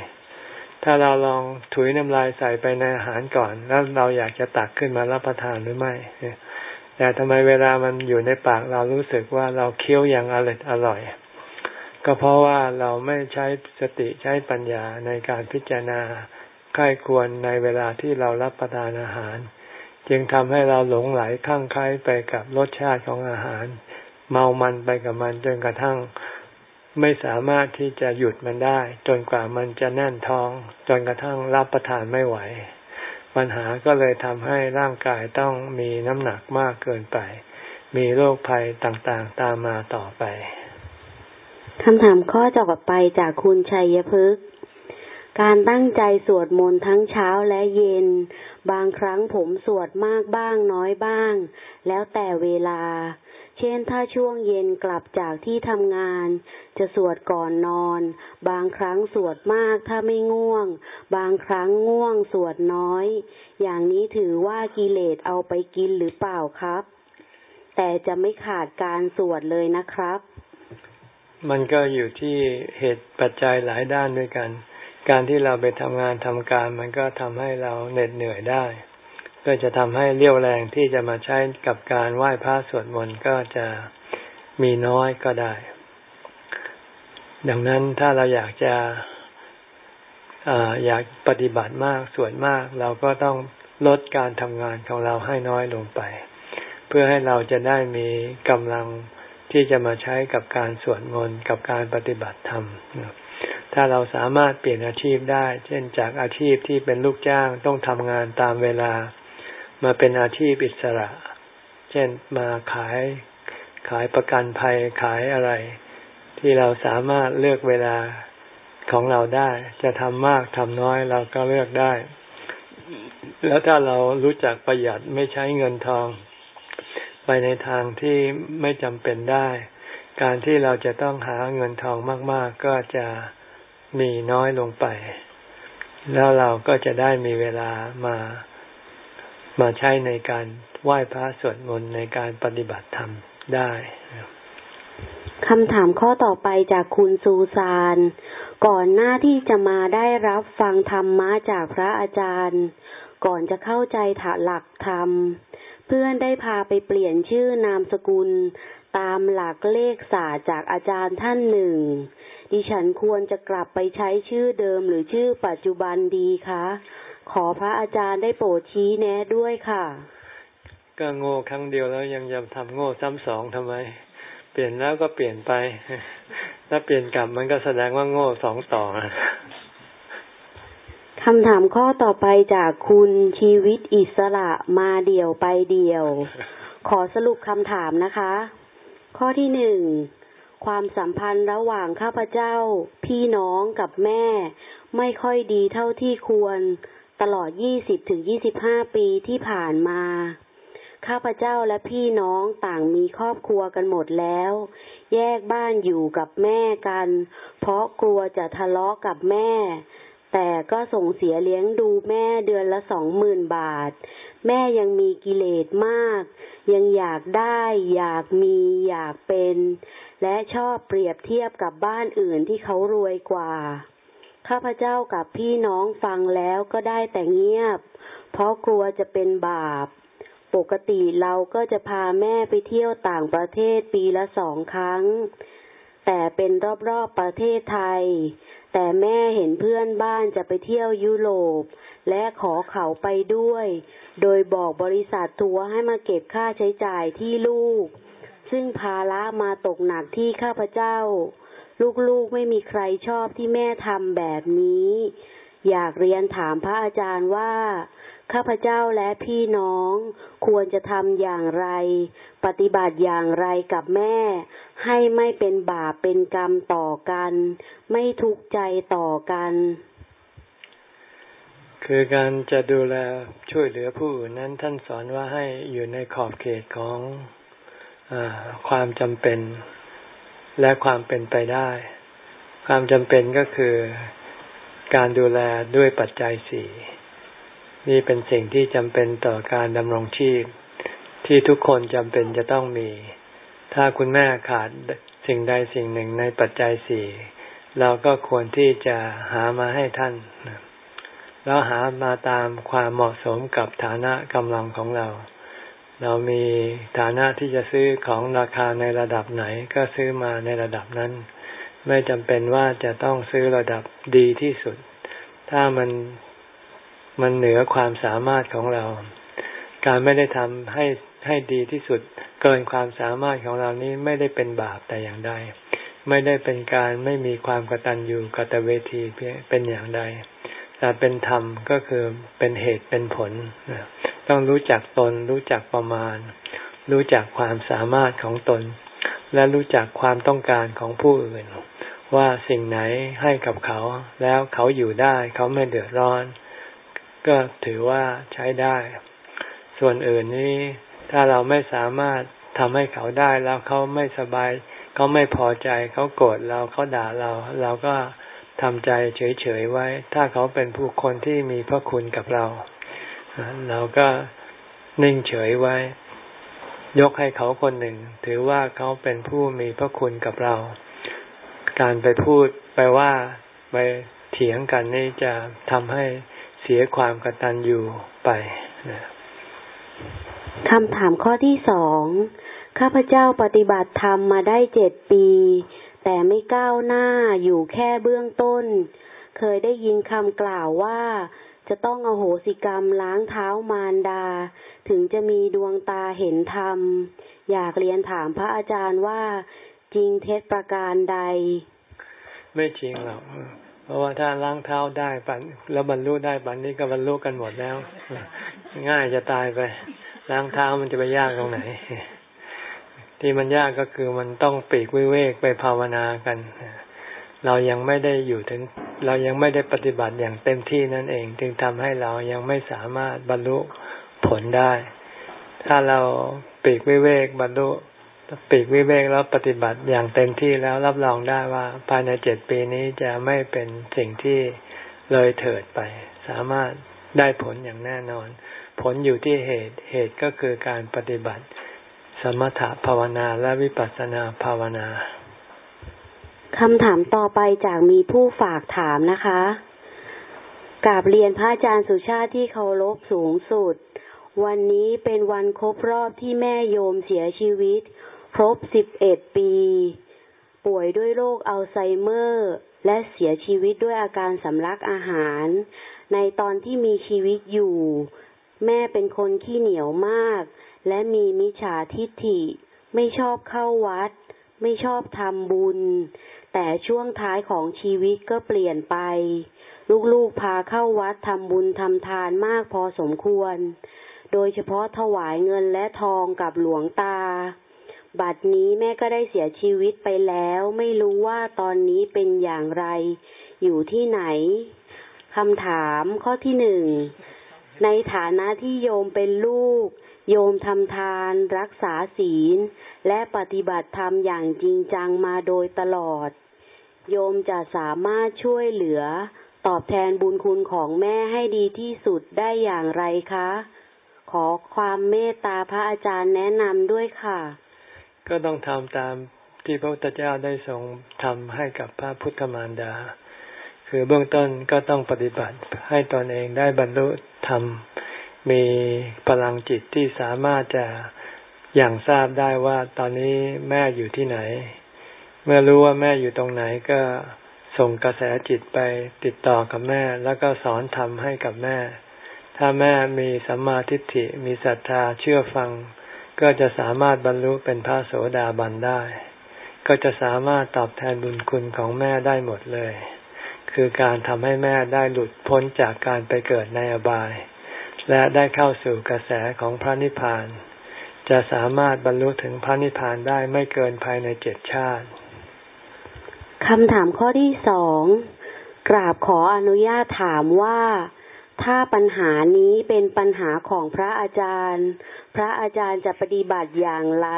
[SPEAKER 1] ถ้าเราลองถุยน้ำลายใส่ไปในอาหารก่อน แล้วเราอยากจะตักขึ้นมารับประทานหรือไม่แต่ทำไมเวลามันอยู่ในปากเรารู้สึกว่าเราเคี้ยวอย่างอร่อยอร่อย ก็เพราะว่าเราไม่ใช้สติใช้ปัญญาในการพิจารณาใครควรในเวลาที่เรารับประทานอาหาร จึงทำให้เราหลงไหลคลั่งไคล้ไปกับรสชาติของอาหาร เมามันไปกับมันจนกระทั่ง ไม่สามารถที่จะหยุดมันได้ จนกว่ามันจะแน่นท้อง จนกระทั่งรับประทานไม่ไหว ปัญหาก็เลยทำให้ร่างกายต้องมีน้ำหนักมากเกินไป มีโรคภัยต่างๆ ตามมาต่อไป
[SPEAKER 2] คำถามข้อจอไปจากคุณชัยพฤกษ์การตั้งใจสวดมนต์ทั้งเช้าและเย็น บางครั้งผมสวดมากบ้างน้อยบ้าง แล้วแต่เวลา เช่นถ้าช่วงเย็นกลับจากที่ทำงาน จะสวดก่อนนอน บางครั้งสวดมากถ้าไม่ง่วง บางครั้งง่วงสวดน้อย อย่างนี้ถือว่ากิเลสเอาไปกินหรือเปล่าครับ แต่จะไม่ขาดการสวดเลยนะครับ
[SPEAKER 1] มันก็อยู่ที่เหตุปัจจัยหลายด้านด้วยกัน การที่เราไปทำงานทำการ มันก็ทำให้เราเหน็ดเหนื่อยได้ก็จะทำให้เรี่ยวแรงที่จะมาใช้กับการไหว้พระสวดมนต์ก็จะมีน้อยก็ได้ ดังนั้นถ้าเราอยากจะอยากปฏิบัติมากสวดมาก เราก็ต้องลดการทำงานของเราให้น้อยลงไป เพื่อให้เราจะได้มีกำลัง ที่จะมาใช้กับการสวดมนต์กับการปฏิบัติธรรม ถ้าเราสามารถเปลี่ยนอาชีพได้ เช่นจากอาชีพที่เป็นลูกจ้างต้องทำงานตามเวลา มาเป็นอาชีพอิสระ เช่นมาขายขายประกันภัยขายอะไร ที่เราสามารถเลือกเวลาของเราได้ จะทำมากทำน้อยเราก็เลือกได้ แล้วถ้าเรารู้จักประหยัดไม่ใช้เงินทอง ไปในทางที่ไม่จำเป็นได้ การที่เราจะต้องหาเงินทองมาก ๆ ก็จะมีน้อยลงไป แล้วเราก็จะได้มีเวลามามาใช้ในการไหว้พระสวดมนต์ในการปฏิบัติธรรมได้
[SPEAKER 2] คำถามข้อต่อไปจากคุณซูซาน ก่อนหน้าที่จะมาได้รับฟังธรรมะจากพระอาจารย์ ก่อนจะเข้าใจถหลักธรรม เพื่อนได้พาไปเปลี่ยนชื่อนามสกุล ตามหลักเลขศาสตร์จากอาจารย์ท่านหนึ่ง ดิฉันควรจะกลับไปใช้ชื่อเดิมหรือชื่อปัจจุบันดีคะ ขอพระอาจารย์ได้โปรดชี้แนะด้วยค่ะ
[SPEAKER 1] ก็โง่ครั้งเดียวแล้วยังยังทำโง่ซ้ำสองทำไม เปลี่ยนแล้วก็เปลี่ยนไป ถ้าเปลี่ยนกลับมันก็แสดงว่าโง่สองต่อ
[SPEAKER 2] คำถามข้อต่อไปจากคุณชีวิตอิสระมาเดี่ยวไปเดี่ยว ขอสรุปคำถามนะคะ ข้อที่หนึ่งความสัมพันธ์ระหว่างข้าพเจ้า พี่น้องกับแม่ ไม่ค่อยดีเท่าที่ควร ตลอดยี่สิบถึงยี่สิบห้าปีที่ผ่านมา ข้าพเจ้าและพี่น้องต่างมีครอบครัวกันหมดแล้ว แยกบ้านอยู่กับแม่กัน เพราะกลัวจะทะเลาะกับแม่ แต่ก็ส่งเสียเลี้ยงดูแม่เดือนละสองหมื่นบาท แม่ยังมีกิเลสมาก ยังอยากได้ อยากมีอยากเป็น และชอบเปรียบเทียบกับบ้านอื่นที่เขารวยกว่า ข้าพเจ้ากับพี่น้องฟังแล้วก็ได้แต่เงียบ เพราะกลัวจะเป็นบาป ปกติเราก็จะพาแม่ไปเที่ยวต่างประเทศปีละสองครั้ง แต่เป็นรอบๆประเทศไทย แต่แม่เห็นเพื่อนบ้านจะไปเที่ยวยุโรป และขอเขาไปด้วย โดยบอกบริษัททัวร์ให้มาเก็บค่าใช้จ่ายที่ลูก ซึ่งภาระมาตกหนักที่ข้าพเจ้า ลูกๆไม่มีใครชอบที่แม่ทำแบบนี้ อยากเรียนถามพระอาจารย์ว่า ข้าพเจ้าและพี่น้องควรจะทำอย่างไร ปฏิบัติอย่างไรกับแม่ ให้ไม่เป็นบาปเป็นกรรมต่อกัน ไม่ทุกข์ใจต่อกัน
[SPEAKER 1] คือการจะดูแลช่วยเหลือผู้อื่นนั้นท่านสอนว่าให้อยู่ในขอบเขตของอความจำเป็นและความเป็นไปได้ ความจำเป็นก็คือการดูแลด้วยปัจจัยสี่ นี่เป็นสิ่งที่จำเป็นต่อการดำรงชีพ ที่ทุกคนจำเป็นจะต้องมี ถ้าคุณแม่ขาดสิ่งใดสิ่งหนึ่งในปัจจัยสี่เราก็ควรที่จะหามาให้ท่านแล้วหามาตามความเหมาะสมกับฐานะกำลังของเรา เรามีฐานะที่จะซื้อของราคาในระดับไหนก็ซื้อมาในระดับนั้น ไม่จำเป็นว่าจะต้องซื้อระดับดีที่สุด ถ้ามัน มันเหนือความสามารถของเรา การไม่ได้ทำให้ให้ดีที่สุดเกินความสามารถของเรานี้ไม่ได้เป็นบาปแต่อย่างใด ไม่ได้เป็นการไม่มีความกตัญญูกตเวทีเป็นอย่างใด แต่เป็นธรรมก็คือเป็นเหตุเป็นผล ต้องรู้จักตน รู้จักประมาณ รู้จักความสามารถของตน และรู้จักความต้องการของผู้อื่น ว่าสิ่งไหนให้กับเขา แล้วเขาอยู่ได้เขาไม่เดือดร้อน ก็ถือว่าใช้ได้ ส่วนอื่นนี้ถ้าเราไม่สามารถทำให้เขาได้แล้วเขาไม่สบาย เขาไม่พอใจเขาโกรธเราเขาด่าเรา เราก็ทำใจเฉยๆไว้ ถ้าเขาเป็นผู้คนที่มีพระคุณกับเรา เราก็นิ่งเฉยไว้ ยกให้เขาคนหนึ่ง ถือว่าเขาเป็นผู้มีพระคุณกับเรา การไปพูดไปว่าไปเถียงกันนี่จะทำให้ เสียความกตัญญูไป
[SPEAKER 2] คำถามข้อที่สองข้าพเจ้าปฏิบัติธรรมมาได้เจ็ดปี แต่ไม่ก้าวหน้าอยู่แค่เบื้องต้น เคยได้ยินคำกล่าวว่าจะต้องอโหสิกรรมล้างเท้ามารดา ถึงจะมีดวงตาเห็นธรรม อยากเรียนถามพระอาจารย์ว่าจริงเท็จประการใด
[SPEAKER 1] ไม่จริงหรอก เพราะว่าถ้าล้างเท้าได้ปันแล้วบรรลุได้ปันนี้ก็บรรลุกันหมดแล้ว ง่ายจะตายไป ล้างเท้ามันจะไปยากตรงไหน ที่มันยากก็คือมันต้องปีกวิเวกไปภาวนากัน เรายังไม่ได้อยู่ถึง เรายังไม่ได้ปฏิบัติอย่างเต็มที่นั่นเอง จึงทำให้เรายังไม่สามารถบรรลุผลได้ ถ้าเราปีกวิเวกบรรลุ ปีกวิเวกแล้วปฏิบัติอย่างเต็มที่แล้วรับรองได้ว่าภายในเจ็ดปีนี้จะไม่เป็นสิ่งที่เลยเถิดไป สามารถได้ผลอย่างแน่นอน ผลอยู่ที่เหตุเหตุก็คือการปฏิบัติ สมถภาวนาและวิปัสสนาภาวนา
[SPEAKER 2] คำถามต่อไปจากมีผู้ฝากถามนะคะกราบเรียนพระอาจารย์สุชาติที่เคารพสูงสุด วันนี้เป็นวันครบรอบที่แม่โยมเสียชีวิต ครบสิบเอ็ดปี ป่วยด้วยโรคอัลไซเมอร์ และเสียชีวิตด้วยอาการสำลักอาหาร ในตอนที่มีชีวิตอยู่ แม่เป็นคนขี้เหนียวมาก และมีมิจฉาทิฏฐิ ไม่ชอบเข้าวัด ไม่ชอบทำบุญ แต่ช่วงท้ายของชีวิตก็เปลี่ยนไป ลูกๆพาเข้าวัดทำบุญทำทานมากพอสมควร โดยเฉพาะถวายเงินและทองกับหลวงตา บัดนี้แม่ก็ได้เสียชีวิตไปแล้ว ไม่รู้ว่าตอนนี้เป็นอย่างไร อยู่ที่ไหนคำถามข้อที่หนึ่งในฐานะที่โยมเป็นลูก โยมทำทานรักษาศีล และปฏิบัติธรรมอย่างจริงจังมาโดยตลอด โยมจะสามารถช่วยเหลือ ตอบแทนบุญคุณของแม่ให้ดีที่สุดได้อย่างไรคะ ขอความเมตตาพระอาจารย์แนะนำด้วยค่ะ
[SPEAKER 1] ก็ต้องทำตามที่พระพุทธเจ้าได้ทรงทำให้กับพระพุทธมารดา คือเบื้องต้นก็ต้องปฏิบัติให้ตนเองได้บรรลุธรรม มีพลังจิตที่สามารถจะอย่างทราบได้ว่าตอนนี้แม่อยู่ที่ไหน เมื่อรู้ว่าแม่อยู่ตรงไหนก็ส่งกระแสจิตไปติดต่อกับแม่ แล้วก็สอนธรรมให้กับแม่ ถ้าแม่มีสัมมาทิฏฐิมีศรัทธาเชื่อฟัง ก็จะสามารถบรรลุเป็นพระโสดาบันได้ ก็จะสามารถตอบแทนบุญคุณของแม่ได้หมดเลย คือการทำให้แม่ได้หลุดพ้นจากการไปเกิดในอบาย และได้เข้าสู่กระแสของพระนิพพาน จะสามารถบรรลุถึงพระนิพพานได้ไม่เกินภายในเจ็ดชาติ
[SPEAKER 2] คำถามข้อที่สองกราบขออนุญาตถามว่า ถ้าปัญหานี้เป็นปัญหาของพระอาจารย์ พระอาจารย์จะปฏิบัติอย่างไร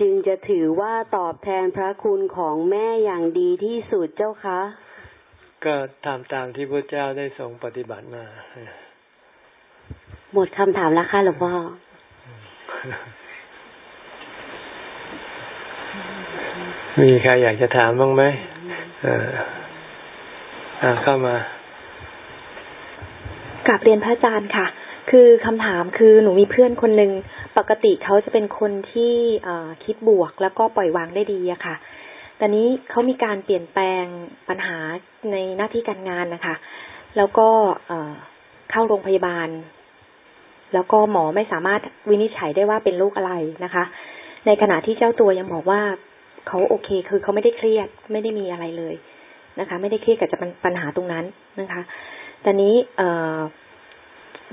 [SPEAKER 2] จึงจะถือว่าตอบแทนพระคุณของแม่อย่างดีที่สุดเจ้าคะ
[SPEAKER 1] ก็ทำตามที่พระเจ้าได้ทรงปฏิบัติมา
[SPEAKER 2] หมดคำถามแล้วค่ะหลวงพ่อ
[SPEAKER 1] มีใครอยากจะถามบ้างไหมอ่าเข้ามา
[SPEAKER 3] กับเรียนพระอาจารย์ค่ะ คือคำถามคือหนูมีเพื่อนคนหนึ่งปกติเขาจะเป็นคนที่คิดบวกแล้วก็ปล่อยวางได้ดีอะค่ะตอนนี้เขามีการเปลี่ยนแปลงปัญหาในหน้าที่การงานนะคะ แล้วก็เข้าโรงพยาบาล แล้วก็หมอไม่สามารถวินิจฉัยได้ว่าเป็นโรคอะไรนะคะ ในขณะที่เจ้าตัวยังบอกว่าเขาโอเคคือเขาไม่ได้เครียดไม่ได้มีอะไรเลยนะคะ ไม่ได้เครียดกับจะปัญหาตรงนั้นนะคะ ตอนนี้เอ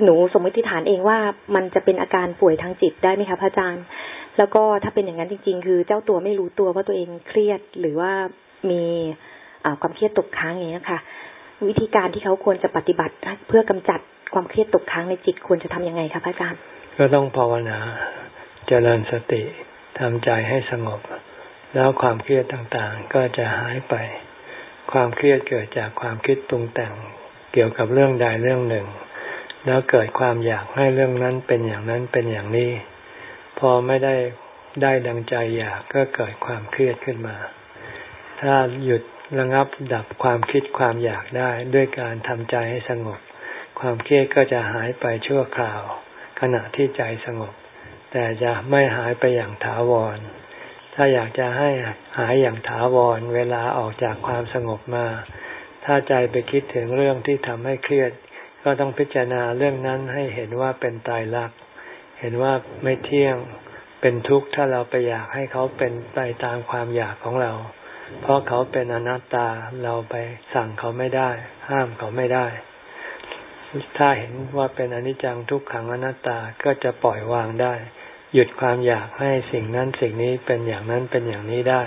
[SPEAKER 3] หนูสมมติฐานเองว่ามันจะเป็นอาการป่วยทางจิตได้ไหมคะพระอาจารย์ แล้วก็ถ้าเป็นอย่างนั้นจริง ๆ คือเจ้าตัวไม่รู้ตัวว่าตัวเองเครียดหรือว่ามีความเครียดตกค้างอย่างนี้ค่ะ วิธีการที่เขาควรจะปฏิบัติเพื่อกำจัดความเครียดตกค้างในจิตควรจะทํำยังไงคะพระอาจารย์
[SPEAKER 1] ก็ต้องภาวนาเจริญสติทำใจให้สงบ แล้วความเครียดต่างๆ ก็จะหายไป ความเครียดเกิดจากความคิดปรุงแต่ง เกี่ยวกับเรื่องใดเรื่องหนึ่ง แล้วเกิดความอยากให้เรื่องนั้นเป็นอย่างนั้นเป็นอย่างนี้ พอไม่ได้ได้ดังใจอยากก็เกิดความเครียดขึ้นมา ถ้าหยุดระงับดับความคิดความอยากได้ด้วยการทำใจให้สงบ ความเครียดก็จะหายไปชั่วคราว ขณะที่ใจสงบ แต่จะไม่หายไปอย่างถาวร ถ้าอยากจะให้หายอย่างถาวร เวลาออกจากความสงบมา ถ้าใจไปคิดถึงเรื่องที่ทำให้เครียด ก็ต้องพิจารณาเรื่องนั้นให้เห็นว่าเป็นตายรัก เห็นว่าไม่เที่ยง เป็นทุกข์ถ้าเราไปอยากให้เขาเป็นไปตามความอยากของเรา เพราะเขาเป็นอนัตตาเราไปสั่งเขาไม่ได้ ห้ามเขาไม่ได้ ถ้าเห็นว่าเป็นอนิจจังทุกขังอนัตตาก็จะปล่อยวางได้ หยุดความอยากให้สิ่งนั้นสิ่งนี้เป็นอย่างนั้นเป็นอย่างนี้ได้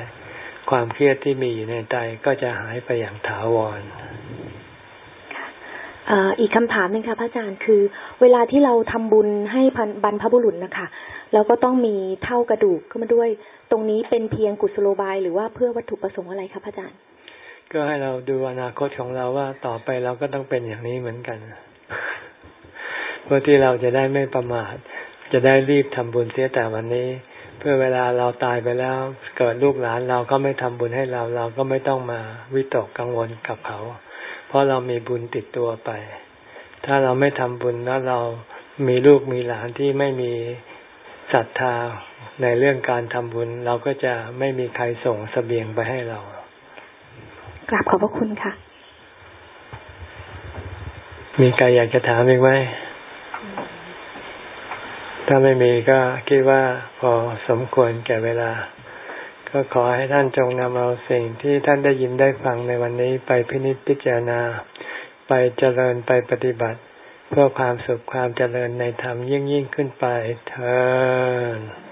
[SPEAKER 1] ความเครียดที่มีอยู่ในใจก็จะหายไปอย่างถาวร
[SPEAKER 3] อีกคำถามหนึ่งค่ะพระอาจารย์คือ เวลาที่เราทำบุญให้บรรพบุรุษนะคะเราก็ต้องมีเท่ากระดูกเข้ามาด้วย ตรงนี้เป็นเพียงกุศโลบาย หรือว่าเพื่อวัตถุประสงค์อะไรครับอาจารย์
[SPEAKER 1] ก็ให้เราดูอนาคตของเราว่าต่อไปเราก็ต้องเป็นอย่างนี้เหมือนกันเพื่อที่เราจะได้ไม่ประมาทจะได้รีบทำบุญเสียแต่วันนี้ เพื่อเวลาเราตายไปแล้ว เกิดลูกหลานเราก็ไม่ทำบุญให้เรา เราก็ไม่ต้องมาวิตกกังวลกับเขา เพราะเรามีบุญติดตัวไป ถ้าเราไม่ทำบุญแล้วเรามีลูกมีหลานที่ไม่มีศรัทธาในเรื่องการทำบุญ เราก็จะไม่มีใครส่งสเสบียงไปให้เรา
[SPEAKER 3] กราบขอบพระคุณค่ะ
[SPEAKER 1] มีใครอยากจะถามอีกไหม ถ้าไม่มีก็คิดว่าพอสมควรแก่เวลา ก็ขอให้ท่านจงนำเอาสิ่งที่ท่านได้ยินได้ฟังในวันนี้ไปพินิจพิจารณา ไปเจริญไปปฏิบัติ เพื่อความสุขความเจริญในธรรมยิ่งยิ่งขึ้นไปเธอ